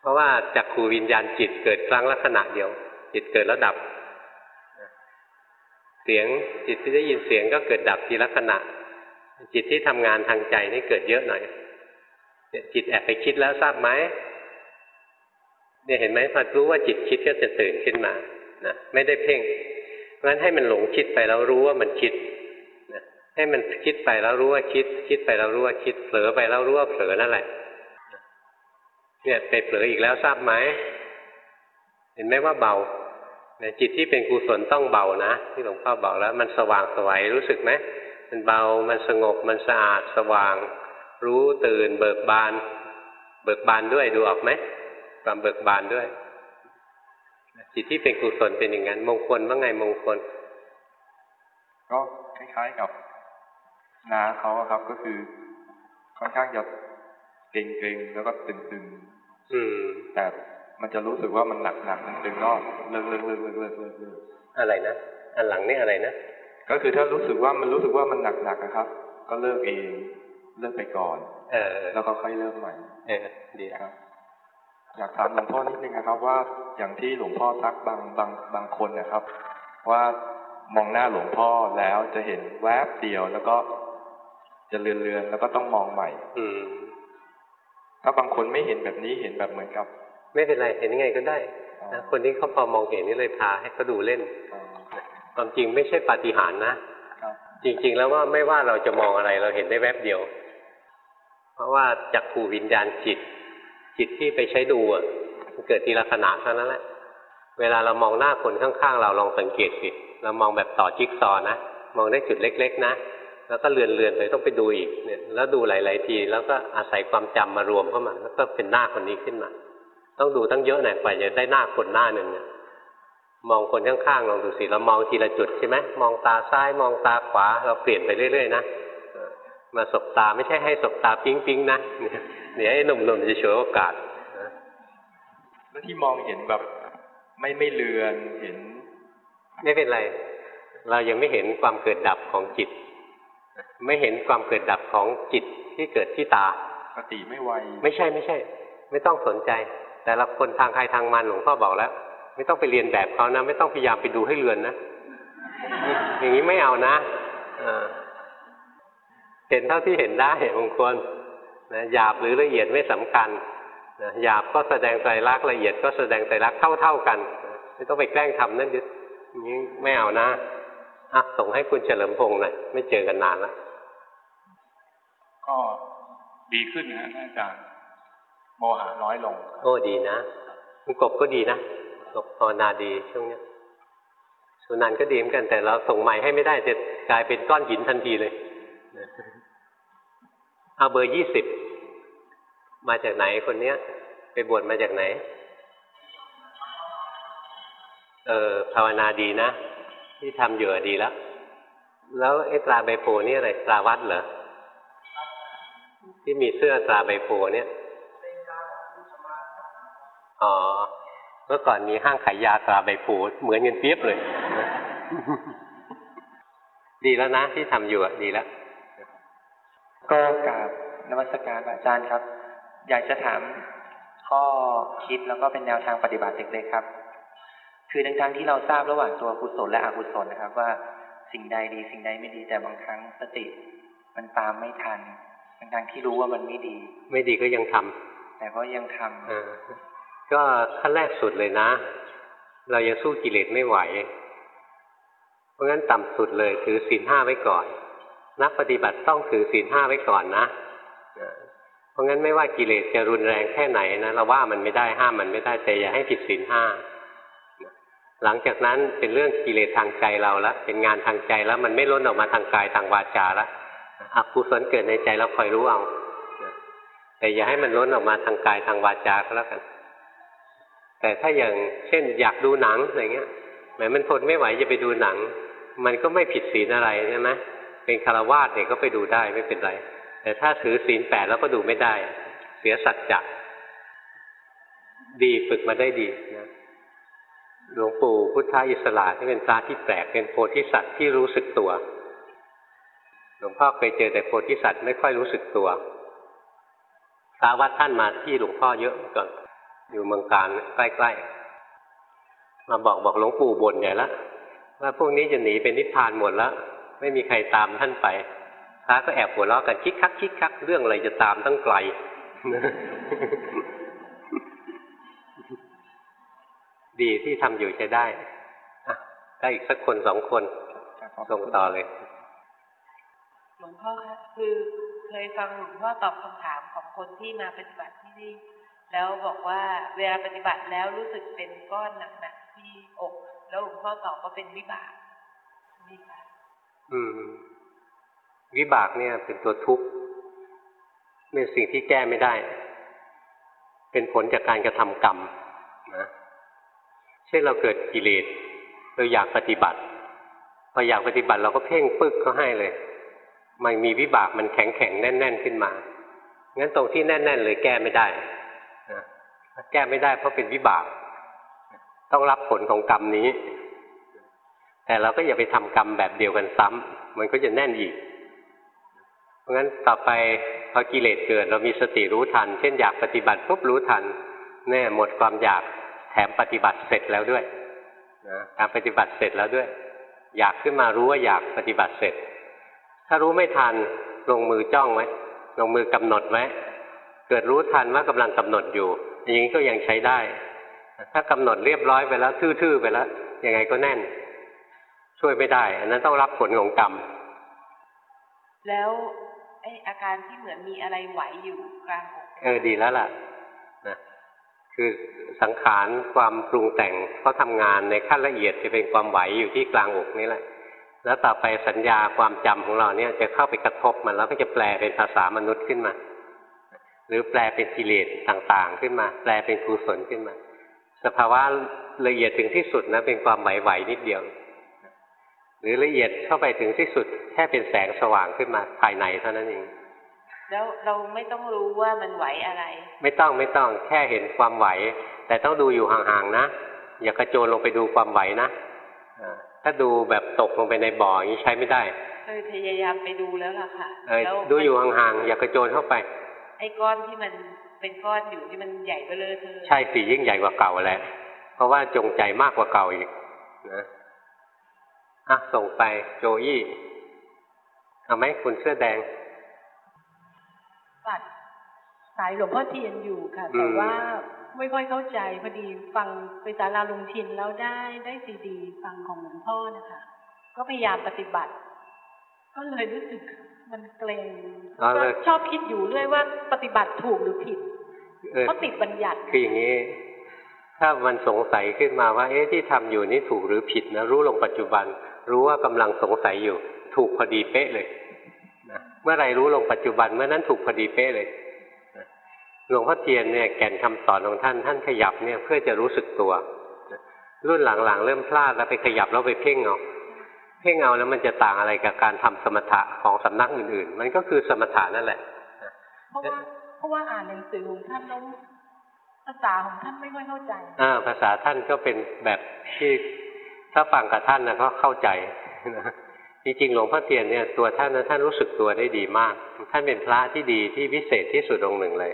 Speaker 1: เพราะว่าจักขูวิญญาณจิตเกิดครั้งละขณะเดียว จิตเกิดแล้วดับ เสียงจิตที่ได้ยินเสียงก็เกิดดับทีละขณะ จิตที่ทำงานทางใจนี่เกิดเยอะหน่อยเนี่ยจิตแอบไปคิดแล้วทราบไหมเนี่ยเห็นไหมพอรู้ว่าจิตคิดก็จะตื่นขึ้นมานะไม่ได้เพ่งเพราะฉะนั้นให้มันหลงคิดไปแล้วรู้ว่ามันคิดนะให้มันคิดไปแล้วรู้ว่าคิด คิดไปแล้วรู้ว่าคิดเผลอไปแล้วรู้ว่าเผลอนั่นแหละ เนี่ยไปเผลออีกแล้วทราบไหมเห็นไหมว่าเบาเนี่ยจิตที่เป็นกุศลต้องเบานะ ที่หลวงพ่อบอกแล้ว มันสว่างสวัยรู้สึกไหมมันเบามันสงบมันสะอาดสว่าง รู้ตื่น เบิกบาน เบิกบานด้วยดูออกไหมความเบิกบานด้วย จิตที่เป็นกุศลเป็นอย่างนั้น มงคลว่าไงมงคล
Speaker 3: ก็คล้ายๆกับนาเขาครับก็คือค่อนข้างจะเกรงๆแล้วก็ตึง
Speaker 1: อืม
Speaker 3: แต่มันจะรู้สึกว่ามันหนักๆมันตึงก็เลิกเลิกเลิกเลิกเลิกเลิกเลิก
Speaker 1: อะไรนะอันหลังนี่อะไรนะ
Speaker 3: ก็คือถ้ารู้สึกว่ามันรู้สึกว่ามันหนักๆนะครับ ก็เลิกเองเลิกไปก่อน
Speaker 1: เออ
Speaker 3: แล้วก็ค่อยเริ่มใหม่
Speaker 1: เออดี
Speaker 3: ครับอยากถามหลวงพ่อนิดนึงนะครับ ว่าอย่างที่หลวงพ่อทักบางบางบางคนนะครับ ว่ามองหน้าหลวงพ่อแล้วจะเห็นแวบเดียวแล้วก็จะเลือนเลือนแล้วก็ต้องมองใหม่
Speaker 1: อืม
Speaker 3: ถ้าบางคนไม่เห็นแบบนี้เห็นแบบเหมือนกับ
Speaker 1: ไม่เป็นไรเห็นยังไงก็ได้นะคนที่เขาพอมองเห็นนี่เลยพาให้เขาดูเล่น
Speaker 3: อ๋อ
Speaker 1: ความจริงไม่ใช่ปาฏิหาริย์นะ
Speaker 3: ครับ
Speaker 1: จริง ๆ แล้วว่าไม่ว่าเราจะมองอะไรเราเห็นได้แวบเดียว เพราะว่าจักขูวิญญาณจิต จิตที่ไปใช้ดูอะมันเกิดทีละขณะเท่านั้นแหละเวลาเรามองหน้าคนข้างๆ เราลองสังเกตสิเรามองแบบต่อจิ๊กซอว์นะมองได้จุดเล็ก ๆ นะ แแล้วก็เลือนเลือนๆไปต้องไปดูอีกเนี่ยแล้วดูหลาย ๆ ที แล้วก็อาศัยความจำมารวมเข้ามา แล้วก็เป็นหน้าคนนี้ขึ้นมา ต้องดูตั้งเยอะหน่อยกว่าจะได้หน้าคนหน้าหนึ่งเนี่ยมองคนข้างๆลองดูสิเรามองทีละจุดใช่ไหมมองตาซ้ายมองตาขวา เราเปลี่ยนไปเรื่อย ๆ นะเออมาสบตาไม่ใช่ให้สบตาปิ๊งปิ๊งๆนะเนี่ยเดี๋ยวไอ้หนุ่มๆจะฉวยโอกาสนะ
Speaker 3: แล้วที่มองเห็นแบบไม่ไม่เลือนเห็น
Speaker 1: ไม่เป็นไร เรายังไม่เห็นความเกิดดับของจิต ไม่เห็นความเกิดดับของจิตที่เกิดที่ตา
Speaker 3: สติไม่ไว
Speaker 1: ไม่ใช่ไม่ใช่ ไม่ต้องสนใจ แต่ละคนทางใครทางมันหลวงพ่อบอกแล้ว ไม่ต้องไปเรียนแบบเขานะ ไม่ต้องพยายามไปดูให้เรือนนะอย่างนี้ไม่เอานะเออเห็นเท่าที่เห็นได้บางคนนะหยาบหรือละเอียดไม่สำคัญนะหยาบก็แสดงใจรักษณ์ละเอียดก็แสดงใจรักษณ์เท่าเท่าๆกันนะไม่ต้องไปแกล้งทำนั่นยึดอย่างนี้ไม่เอานะ อะส่งให้คุณเฉลิมพงษ์หน่อยไม่เจอกันนานแล้ว
Speaker 5: ก็ดีขึ้นนะฮะท่านอาจารย์โมหะน้อยลงครับ
Speaker 1: โอ้ดีนะคุณกบก็ดีนะกบภาวนาดีช่วงเนี้ยสุนันท์ก็ดีเหมือนกันแต่เราส่งใหม่ให้ไม่ได้จะกลายเป็นก้อนหินทันทีเลยเอาเบอร์ยี่สิบมาจากไหนคนเนี้ย ไปบวชมาจากไหน เออภาวนาดีนะ ที่ทำอยู่อะดีแล้ว แล้วไอ้ตราใบโพนี่อะไรตราวัดเหรอที่มีเสื้อตราใบโพเนี่ยอ๋อเมื่อก่อนมีห้างขายยาตราใบโพเหมือนกันเปียบเลย ดีแล้วนะที่ทำอยู่อะดีแล้ว
Speaker 3: ก็กราบนมัสการระอาจารย์ครับ อยากจะถามข้อคิดแล้วก็เป็นแนวทางปฏิบัติเล็กๆครับ คือทั้งๆที่เราทราบระหว่างตัวกุศลและอกุศลนะครับ ว่าสิ่งใดดีสิ่งใดไม่ดีแต่บางครั้งสติ มันตามไม่ทันทั้งๆที่รู้ว่ามันไม่ดี
Speaker 1: ไม่ดีก็ยังทำ
Speaker 3: แต่ก็ยังทำ
Speaker 1: เออก็ขั้นแรกสุดเลยนะ เรายังสู้กิเลสไม่ไหว เพราะงั้นต่ำสุดเลยถือศีลห้าไว้ก่อนนักปฏิบัติต้องถือศีลห้าไว้ก่อนนะเออเพราะงั้นไม่ว่ากิเลสจะรุนแรงแค่ไหนนะเราว่ามันไม่ได้ห้ามมันไม่ได้แต่อย่าให้ผิดศีลห้า หลังจากนั้นเป็นเรื่องกิเลสทางใจเราแล้วเป็นงานทางใจแล้วมันไม่ล้นออกมาทางกายทางวาจาแล้วอกุศลเกิดในใจเราคอยรู้เอาแต่อย่าให้มันล้นออกมาทางกายทางวาจาก็แล้วกัน แต่ถ้าอย่างเช่น อยากดูหนังอะไรเงี้ยแหมมันทนไม่ไหวจะไปดูหนัง มันก็ไม่ผิดศีลอะไรใช่ไหมเป็นคารวาสเนี่ยก็ไปดูได้ไม่เป็นไร แต่ถ้าถือศีลแปดแล้วก็ดูไม่ได้ เสียสัจจะดีฝึกมาได้ดีนะ หลวงปู่พุทธอิสระที่เป็นพระที่แปลกเป็นโพธิสัตว์ที่รู้สึกตัว หลวงพ่อเคยเจอแต่โพธิสัตว์ไม่ค่อยรู้สึกตัวพระวัดท่านมาที่หลวงพ่อเยอะก่อนอยู่เมืองการใกล้ๆมาบอกบอกหลวงปู่บ่นใหญ่ละว่าพวกนี้จะหนีเป็นนิพพานหมดแล้ว ไม่มีใครตามท่านไปพระก็แอบหัวเราะกันคิกคักคิกคักเรื่องอะไรจะตามตั้งไกล ดีที่ทำอยู่ใช้ได้อะได้อีกสักคนสองคนส่งต่อเลย
Speaker 2: หลวงพ่อคะคือเคยฟังหลวงพ่อตอบคำถามของคนที่มาปฏิบัติที่นี่ แล้วบอกว่าเวลาปฏิบัติแล้วรู้สึกเป็นก้อนหนักๆที่อก แล้วหลวงพ่อตอบว่าเป็นวิบากนี่ค่ะ
Speaker 1: อืม วิบากเนี่ยเป็นตัวทุกข์เป็นสิ่งที่แก้ไม่ได้ เป็นผลจากการกระทำกรรมนะ เช่นเราเกิดกิเลสเราอยากปฏิบัติ พออยากปฏิบัติเราก็เพ่งปึกเขาให้เลย มันมีวิบากมันแข็งแข็งแน่นแน่นขึ้นมา งั้นตรงที่แน่นแน่นเลยแก้ไม่ได้นะแก้ไม่ได้เพราะเป็นวิบาก ต้องรับผลของกรรมนี้ แต่เราก็อย่าไปทำกรรมแบบเดียวกันซ้ำมันก็จะแน่นอีก เพราะงั้นต่อไปพอกิเลสเกิด เรามีสติรู้ทัน เช่นอยากปฏิบัติปุ๊บรู้ทัน แน่หมดความอยาก แถมปฏิบัติเสร็จแล้วด้วยนะการปฏิบัติเสร็จแล้วด้วย อยากขึ้นมารู้ว่าอยากปฏิบัติเสร็จ ถ้ารู้ไม่ทันลงมือจ้องไว้ลงมือกำหนดไว้เกิดรู้ทันว่ากำลังกำหนดอยู่อย่างนี้ก็ยังใช้ได้ ถ้ากำหนดเรียบร้อยไปแล้วทื่อๆไปแล้วยังไงก็แน่น ช่วยไม่ได้ อันนั้นต้องรับผลของกรรม
Speaker 2: แล้วไออาการที่เหมือนมีอะไรไหวอยู่กลางอก
Speaker 1: เออดีแล้วล่ะนะ คือสังขารความปรุงแต่งเขาทำงานในขั้นละเอียดจะเป็นความไหวอยู่ที่กลางอกนี่แหละ แล้วต่อไปสัญญาความจำของเราเนี่ยจะเข้าไปกระทบมันแล้วก็จะแปลเป็นภาษามนุษย์ขึ้นมา หรือแปลเป็นกิเลสต่างๆ ขึ้นมา แปลเป็นกุศลขึ้นมา สภาวะละเอียดถึงที่สุดนะเป็นความไหวๆนิดเดียว หรือละเอียดเข้าไปถึงที่สุดแค่เป็นแสงสว่างขึ้นมาภายในเท่านั้นเอง
Speaker 2: แล้วเราไม่ต้องรู้ว่ามันไหวอะไร
Speaker 1: ไม่ต้องไม่ต้องแค่เห็นความไหว แต่ต้องดูอยู่ห่างๆนะ อย่ากระโจนลงไปดูความไหวนะอ่าถ้าดูแบบตกลงไปในบ่ออย่างนี้ใช้ไม่ได้
Speaker 2: เคยพยายามไปดูแล้วล่ะค่ะ
Speaker 1: เออ
Speaker 2: แล้ว
Speaker 1: ดูอยู่ห่างๆอย่ากระโจนเข้าไป
Speaker 2: ไอ้ก้อนที่มันเป็นก้อนอยู่ที่มันใหญ่เบ้อเลยเธอ
Speaker 1: ใช่สิยิ่งใหญ่กว่าเก่าแหละเพราะว่าจงใจมากกว่าเก่าอีกนะอะส่งไปโจยี่เอาไหมคุณเสื้อแดง
Speaker 4: ปัดสายหลวงพ่อเทียนอยู่ค่ะ
Speaker 1: อืม
Speaker 4: แต่ว่าไม่ค่อยเข้าใจพอดีฟังไปศาลาลุงชินแล้วได้ได้ซีดี ฟังของหลวงพ่อนะคะ ก็พยายามปฏิบัติ ก็เลยรู้สึกมันเกรง
Speaker 1: อ๋อ
Speaker 4: ก็
Speaker 1: เลย
Speaker 4: ชอบคิดอยู่เรื่อยว่าปฏิบัติถูกหรือผิด
Speaker 1: เออ
Speaker 4: เพราะติดบัญญัติ
Speaker 1: คืออย่างนี้ ถ้ามันสงสัยขึ้นมาว่า เอ๊ะที่ทำอยู่นี่ถูกหรือผิดนะรู้ลงปัจจุบัน รู้ว่ากำลังสงสัยอยู่ ถูกพอดีเป๊ะเลยนะ เมื่อไหรรู้ลงปัจจุบันเมื่อนั้นถูกพอดีเป๊ะเลยนะหลวงพ่อเทียนเนี่ยแก่นคำสอนของท่านท่านขยับเนี่ยเพื่อจะรู้สึกตัวนะรุ่นหลังๆ เริ่มพลาดแล้วไปขยับแล้วไปเพ่งเอาเพ่งเอาแล้วมันจะต่างอะไรกับการทำสมถะของสำนักอื่นๆ มันก็คือสมถะนั่นแหละ
Speaker 4: เพราะว่าเพราะว่าอ่านหนังสือของท่านแล้วภาษาของท่านไม่ค่อยเข้าใจ
Speaker 1: อ่าภาษาท่านก็เป็นแบบที่ถ้าฟังกับท่านนะก็เข้าใจนะ จริงๆหลวงพ่อเทียนเนี่ยตัวท่านนะท่านรู้สึกตัวได้ดีมาก ท่านเป็นพระที่ดีที่วิเศษที่สุดองค์หนึ่งเลย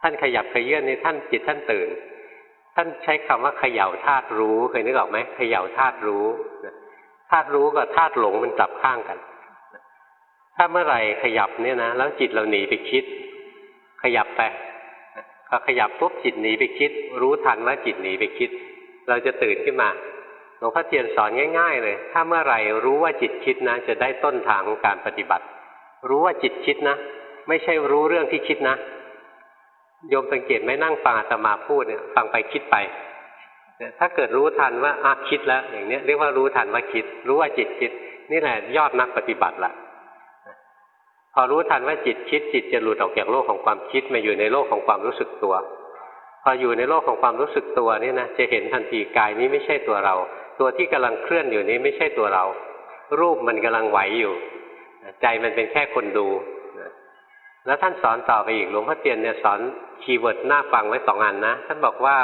Speaker 1: ท่านขยับขยื่นในท่านจิตท่านตื่น ท่านใช้คำว่าเขย่าธาตุรู้เคยนึกออกไหมเขย่าธาตุรู้ธาตุรู้กับธาตุหลงมันกลับข้างกัน ถ้าเมื่อไหร่ขยับเนี่ยนะแล้วจิตเราหนีไปคิด ขยับไปพอขยับปุ๊บจิตหนีไปคิด รู้ทันว่าจิตหนีไปคิด เราจะตื่นขึ้นมา ลวงพ่อเทียนสอนง่าย ๆ เลย ถ้าเมื่อไหร่รู้ว่าจิตคิดนะ จะได้ต้นทางของการปฏิบัติ รู้ว่าจิตคิดนะ ไม่ใช่รู้เรื่องที่คิดนะ โยมสังเกตไหมนั่งฟังอาตมาพูดเนี่ย ฟังไปคิดไปเนี่ยถ้าเกิดรู้ทันว่าอะคิดแล้ว อย่างเนี้ยเรียกว่ารู้ทันว่าคิด รู้ว่าจิตคิด นี่แหละยอดนักปฏิบัติละพอรู้ทันว่าจิตคิด จิตจะหลุดออกจากโลกของความคิดมาอยู่ในโลกของความรู้สึกตัว พออยู่ในโลกของความรู้สึกตัวนี่นะจะเห็นทันทีกายนี้ไม่ใช่ตัวเรา ตัวที่กำลังเคลื่อนอยู่นี้ไม่ใช่ตัวเรา รูปมันกำลังไหวอยู่ ใจมันเป็นแค่คนดูแล้วท่านสอนต่อไปอีกหลวงพ่อเทียนเนี่ยสอน keyword น่าฟังไว้สองอันนะท่านบอกว่า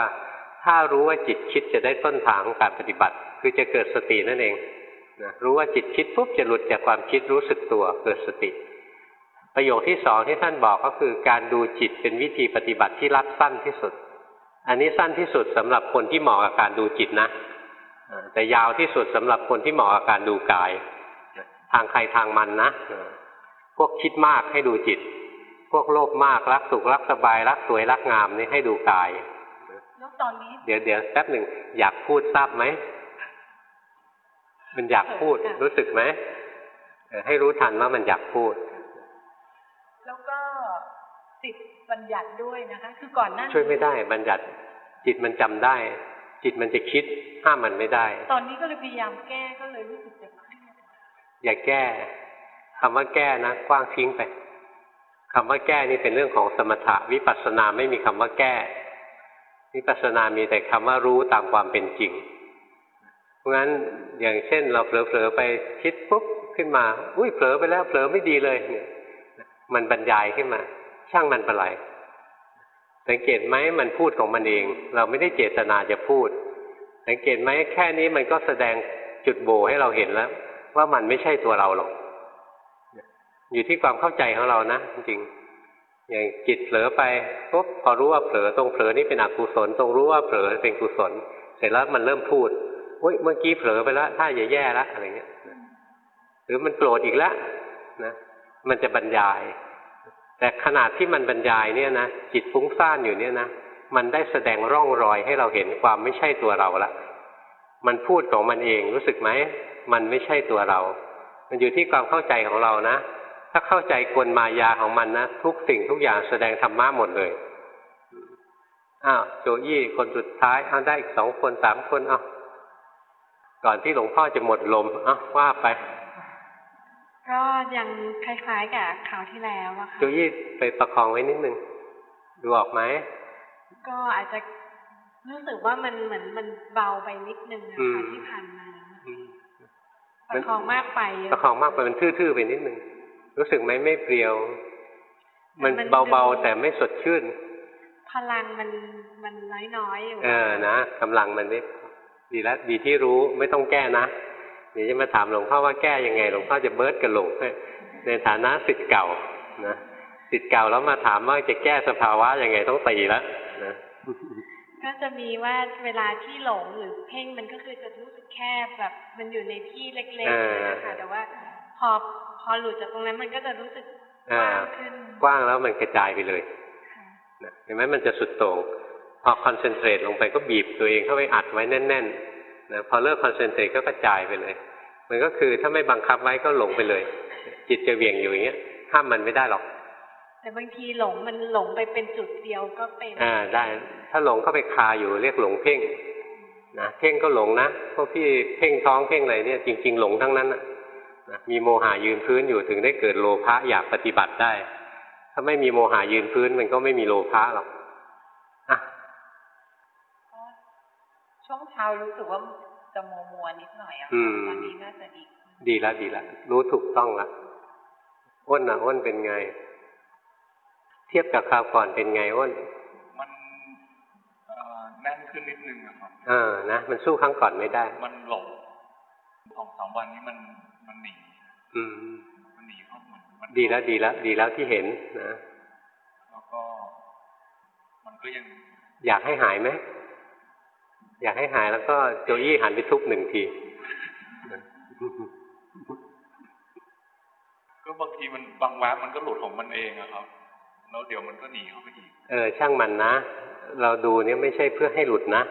Speaker 1: ถ้ารู้ว่าจิตคิดจะได้ต้นทางของการปฏิบัติ คือจะเกิดสตินั่นเองนะรู้ว่าจิตคิดปุ๊บจะหลุดจากความคิดรู้สึกตัวเกิดสติ ประโยคที่สองที่ท่านบอกก็คือการดูจิตเป็นวิธีปฏิบัติที่รัดสั้นที่สุด อันนี้สั้นที่สุดสำหรับคนที่เหมาะกับการดูจิตนะ แต่ยาวที่สุดสำหรับคนที่เหมาะกับการดูกาย ทางใครทางมันนะอ่าพวกคิดมากให้ดูจิต พวกโลภมากรักสุขรักสบายรักสวยรักงามนี่ให้ดูกาย
Speaker 4: แล้วตอนนี้
Speaker 1: เดี๋ยวเดี๋ยวแป๊บหนึ่งอยากพูดทราบไหมมันอยากพูด
Speaker 4: ค่ะ
Speaker 1: รู้สึกไหมเออให้รู้ทันว่ามันอยากพูด
Speaker 4: แล้วก็ติดบัญญัติด้วยนะคะ คือก่อนหน้านี้
Speaker 1: ช่วยไม่ได้บัญญัติจิตมันจำได้ จิตมันจะคิดห้ามมันไม่ได้
Speaker 4: ตอนนี้ก็เลยพยายามแก้ก็เลยรู้สึกจะเครียด
Speaker 1: อย่าแก้คำว่าแก้นะกว้างทิ้งไปคำว่าแก้นี่เป็นเรื่องของสมถะวิปัสสนาไม่มีคำว่าแก้วิปัสสนามีแต่คำว่ารู้ตามความเป็นจริง เพราะงั้นอย่างเช่น เราเผลอๆไปคิดปุ๊บขึ้นมา อุ้ยเผลอไปแล้วเผลอไม่ดีเลยเนี่ยมันบรรยายขึ้นมา ช่างมันเป็นไร สังเกตไหมมันพูดของมันเอง เราไม่ได้เจตนาจะพูด สังเกตไหมแค่นี้มันก็แสดงจุดโบให้เราเห็นแล้ว ว่ามันไม่ใช่ตัวเราหรอกอยู่ที่ความเข้าใจของเรานะจริงอย่างจิตเผลอไปปุ๊บพอรู้ว่าเผลอตรงเผลอนี่เป็นอกุศลตรงรู้ว่าเผลอเป็นกุศล เสร็จแล้วมันเริ่มพูดอุ้ยเมื่อกี้เผลอไปแล้วถ้าอย่าแย่ละอะไรเงี้ยหรือมันโกรธอีกแล้วนะมันจะบรรยาย แต่ขนาดที่มันบรรยายเนี่ยนะจิตฟุ้งซ่านอยู่เนี่ยนะมันได้แสดงร่องรอยให้เราเห็นความไม่ใช่ตัวเราละมันพูดของมันเองรู้สึกไหมมันไม่ใช่ตัวเรา มันอยู่ที่ความเข้าใจของเรานะ ถ้าเข้าใจกลมายาของมันนะทุกสิ่งทุกอย่างแสดงธรรมะหมดเลยอ้าวโจยี่คนสุดท้ายเอาได้อีกสองคนสามคนเอาก่อนที่หลวงพ่อจะหมดลมอะว่าไป
Speaker 4: ก็ยังคล้ายๆกับคราวที่แล้วอะค่ะ
Speaker 1: จูยี่ไปประคองไว้นิดนึงดูออกไหม
Speaker 4: ก็อาจจะรู้สึกว่ามันเหมือนมันเบาไปนิดนึงอะ
Speaker 1: อืม
Speaker 4: ค่ะที่ผ่านมา
Speaker 1: อืม
Speaker 4: ประคองมากไปอะ
Speaker 1: ประคองมากไปมันทื่อๆไปนิดนึงรู้สึกไหมไม่เปรียว มัน
Speaker 4: มัน
Speaker 1: เบา
Speaker 4: ดู
Speaker 1: ๆแต่ไม่สดชื่น
Speaker 4: พลังมันมันน้อยๆอยู่
Speaker 1: เออนะกำลังมันนี่ดีแล้วดีที่รู้ไม่ต้องแก้นะ เดี๋ยวจะมาถามหลวงพ่อว่าแก้ยังไง หลวงพ่อจะเบิร์ดกับหลงให้ในฐานะสิทธิ์เก่านะสิทธิ์เก่าแล้วมาถามว่าจะแก้สภาวะยังไงต้องตีแล้วนะ
Speaker 4: ก็จะมีว่าเวลาที่หลงหรือเพ่งมันก็คือจะรู้สึกแคบแบบ มันอยู่ในที่เล็ก
Speaker 1: เออ
Speaker 4: ๆนะคะแต่ว่าพอพอหลุดจากตรงนั้นมันก็จะรู้สึก
Speaker 1: อ่าก
Speaker 4: ว้างขึ้น
Speaker 1: กว้างแล้วมันกระจายไปเลย
Speaker 4: ค่ะ
Speaker 1: นะเห็นไหมมันจะสุดโต่งพอ concentrate ลงไปก็บีบตัวเองเข้าไปอัดไว้แน่นๆ นะพอเลิก concentrate ก็กระจายไปเลย มันก็คือถ้าไม่บังคับไว้ก็หลงไปเลย จิตจะเหวี่ยงอยู่อย่างเงี้ยห้ามมันไม่ได้หรอก
Speaker 4: แต่บางทีหลงมันหลงไปเป็นจุดเดียวก็เป็น
Speaker 1: อ่าได้ ถ้าหลงเข้าไปคาอยู่เรียกหลงเพ่งนะเพ่งก็หลงนะพวกพี่เพ่งท้องเพ่งอะไรเนี่ยจริง ๆ หลงทั้งนั้นนะนะมีโมหะยืนพื้นอยู่ถึงได้เกิดโลภะอยากปฏิบัติได้ ถ้าไม่มีโมหะยืนพื้นมันก็ไม่มีโลภะหรอก
Speaker 2: ช่วงเช้ารู้สึกว่าจะมัวมัวๆนิดหน่อยอะ
Speaker 1: อื
Speaker 2: ค่ะ
Speaker 1: ม
Speaker 2: ตอนนี้น่าจะดีขึ้น
Speaker 1: ดีแล้วดีแล้วรู้ถูกต้องละอ้นนะอ้นเป็นไง เทียบกับคราวก่อนเป็นไงอ้น
Speaker 5: มันเอ่อแน่นขึ้นนิดนึงอะครับ
Speaker 1: เออนะมันสู้ครั้งก่อนไม่ได้
Speaker 5: มันหลงสองสามวันนี้มันมันหนี
Speaker 1: อืม
Speaker 5: มันหนีเข้ามันมัน
Speaker 1: ดีแล้วดีแล้วดีแล้วที่เห็นนะ
Speaker 5: แล้วก็ มันก็ยัง
Speaker 1: อยากให้หายไหม อยากให้หายแล้วก็โจยี่หันไปทุบหนึ่งที
Speaker 5: ก็บางทีมันบางแวบมันก็หลุดของมันเองอะครับ แล้วเดี๋ยวมันก็หนีเข้าไปอีก
Speaker 1: เออ ช่างมันนะ เราดูเนี่ยไม่ใช่เพื่อให้หลุดนะ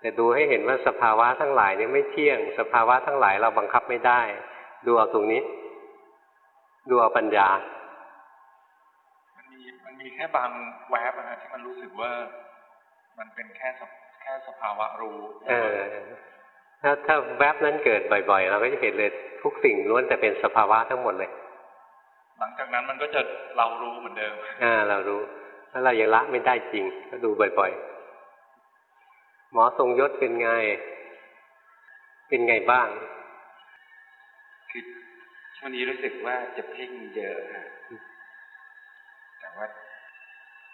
Speaker 1: แต่ดูให้เห็นว่าสภาวะทั้งหลายเนี่ยไม่เที่ยง สภาวะทั้งหลายเราบังคับไม่ได้ ดูเอาตรงนี้ ดูเอาปัญญา
Speaker 5: มันมีมันมีแค่บางแวบนะฮะที่มันรู้สึกว่ามันเป็นแค่สภแค่สภาวะรู้
Speaker 1: เออ ถ้าถ้าแวบนั้นเกิดบ่อยๆ เราก็จะเห็นเลยทุกสิ่งล้วนแต่เป็นสภาวะทั้งหมดเลย
Speaker 5: หลังจากนั้นมันก็จะเรารู้เหมือนเดิม
Speaker 1: อ่า เรารู้ถ้าเรายังละไม่ได้จริง ก็ดูบ่อยๆ หมอทรงยศเป็นไง เป็นไงบ้าง
Speaker 6: คือช่วงนี้รู้สึกว่าจะเพ่งเยอะฮะแต่ว่า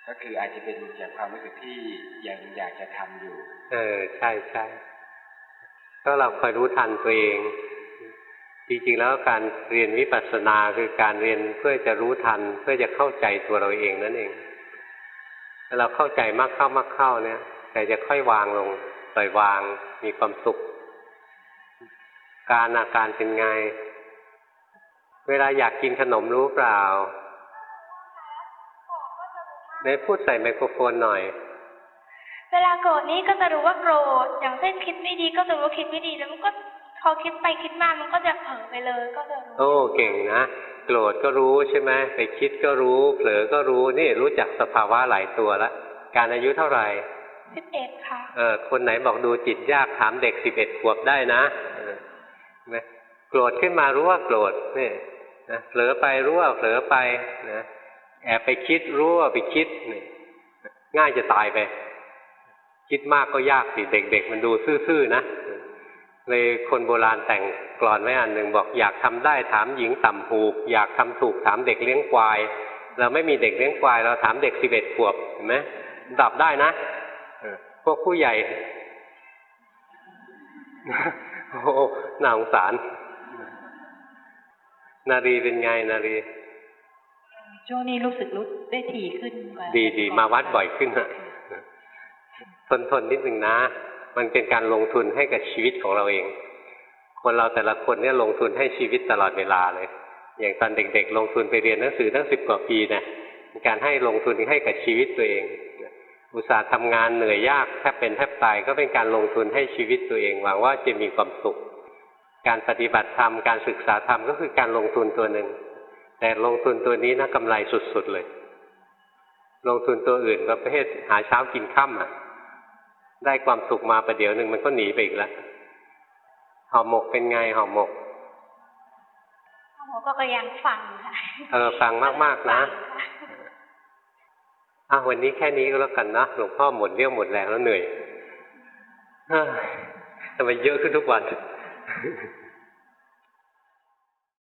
Speaker 6: ก็คืออาจจะเป็นจากความรู้สึกที่ยังอยากจะทำอยู่
Speaker 1: เออใช่ใช่ก็เราคอยรู้ทันตัวเอง จริงๆแล้วการเรียนวิปัสสนาคือการเรียนเพื่อจะรู้ทัน เพื่อจะเข้าใจตัวเราเองนั่นเองถ้าเราเข้าใจมากเข้ามากเข้าเนี่ยใจจะค่อยวางลงปล่อยวางมีความสุข การอาการเป็นไง เวลาอยากกินขนมรู้เปล่า ได้พูดใส่ไมโครโฟนหน่อย
Speaker 7: เวลาโกรธนี่ก็จะรู้ว่าโกรธ อย่างเช่นคิดไม่ดีก็จะรู้ว่าคิดไม่ดี แล้วมันก็พอคิดไปคิดมามันก็จะเผลอไปเลยก็จะรู้
Speaker 1: โอ้เก่งนะ โกรธก็รู้ใช่ไหมไปคิดก็รู้ เผลอก็รู้ นี่รู้จักสภาวะหลายตัวแล้วการอายุเท่าไหร่
Speaker 7: สิบเอ็ดค่ะ
Speaker 1: เออ คนไหนบอกดูจิตยากถามเด็กสิบเอ็ดขวบได้นะเออเห็นไหมโกรธขึ้นมารู้ว่าโกรธนี่นะเผลอไปรู้ว่าเผลอไปนะ แอบไปคิดรู้ว่าไปคิดง่ายจะตายไป คิดมากก็ยากสิเด็ก ๆ มันดูซื่อๆนะเลยคนโบราณแต่งกลอนไว้อันหนึ่งบอกอยากทำได้ถามหญิงต่ำหูก อยากทำถูกถามเด็กเลี้ยงควาย เราไม่มีเด็กเลี้ยงควาย เราถามเด็กสิบเอ็ดขวบเห็นไหมดับได้นะพวกผู้ใหญ่โอ้โหน่าสงสาร นารีเป็นไงนารี
Speaker 2: ช่วงนี้รู้สึกรู้ได้ถี่ขึ้นกว่า
Speaker 1: ดีดีมาวัดบ่อยขึ้นฮะทนทนนิดหนึ่งนะ มันเป็นการลงทุนให้กับชีวิตของเราเอง คนเราแต่ละคนเนี่ยลงทุนให้ชีวิตตลอดเวลาเลย อย่างตอนเด็ก ๆ ลงทุนไปเรียนหนังสือตั้งสิบกว่าปีเนี่ยเป็นการให้ลงทุนให้กับชีวิตตัวเอง อุตสาห์ทำงานเหนื่อยยากแทบเป็นแทบตายก็เป็นการลงทุนให้ชีวิตตัวเองหวังว่าจะมีความสุข การปฏิบัติธรรมการศึกษาธรรมก็คือการลงทุนตัวหนึ่ง แต่ลงทุนตัวนี้นะกำไรสุดๆเลย ลงทุนตัวอื่นประเภทหาเช้ากินค่ำอะ ได้ความสุขมาประเดี๋ยวหนึ่งมันก็หนีไปอีกแล้วห่อหมกเป็นไงห่อหมก
Speaker 7: หมอก็ก็ยังฟังค่ะ
Speaker 1: เออฟังมากๆนะ
Speaker 7: ฟังค่
Speaker 1: อะวันนี้แค่นี้ก็แล้วกันนะหลวงพ่อหมดเรี่ยวหมดแรงแล้วเหนื่อยเฮ้ยทำไมเยอะขึ้นทุกวัน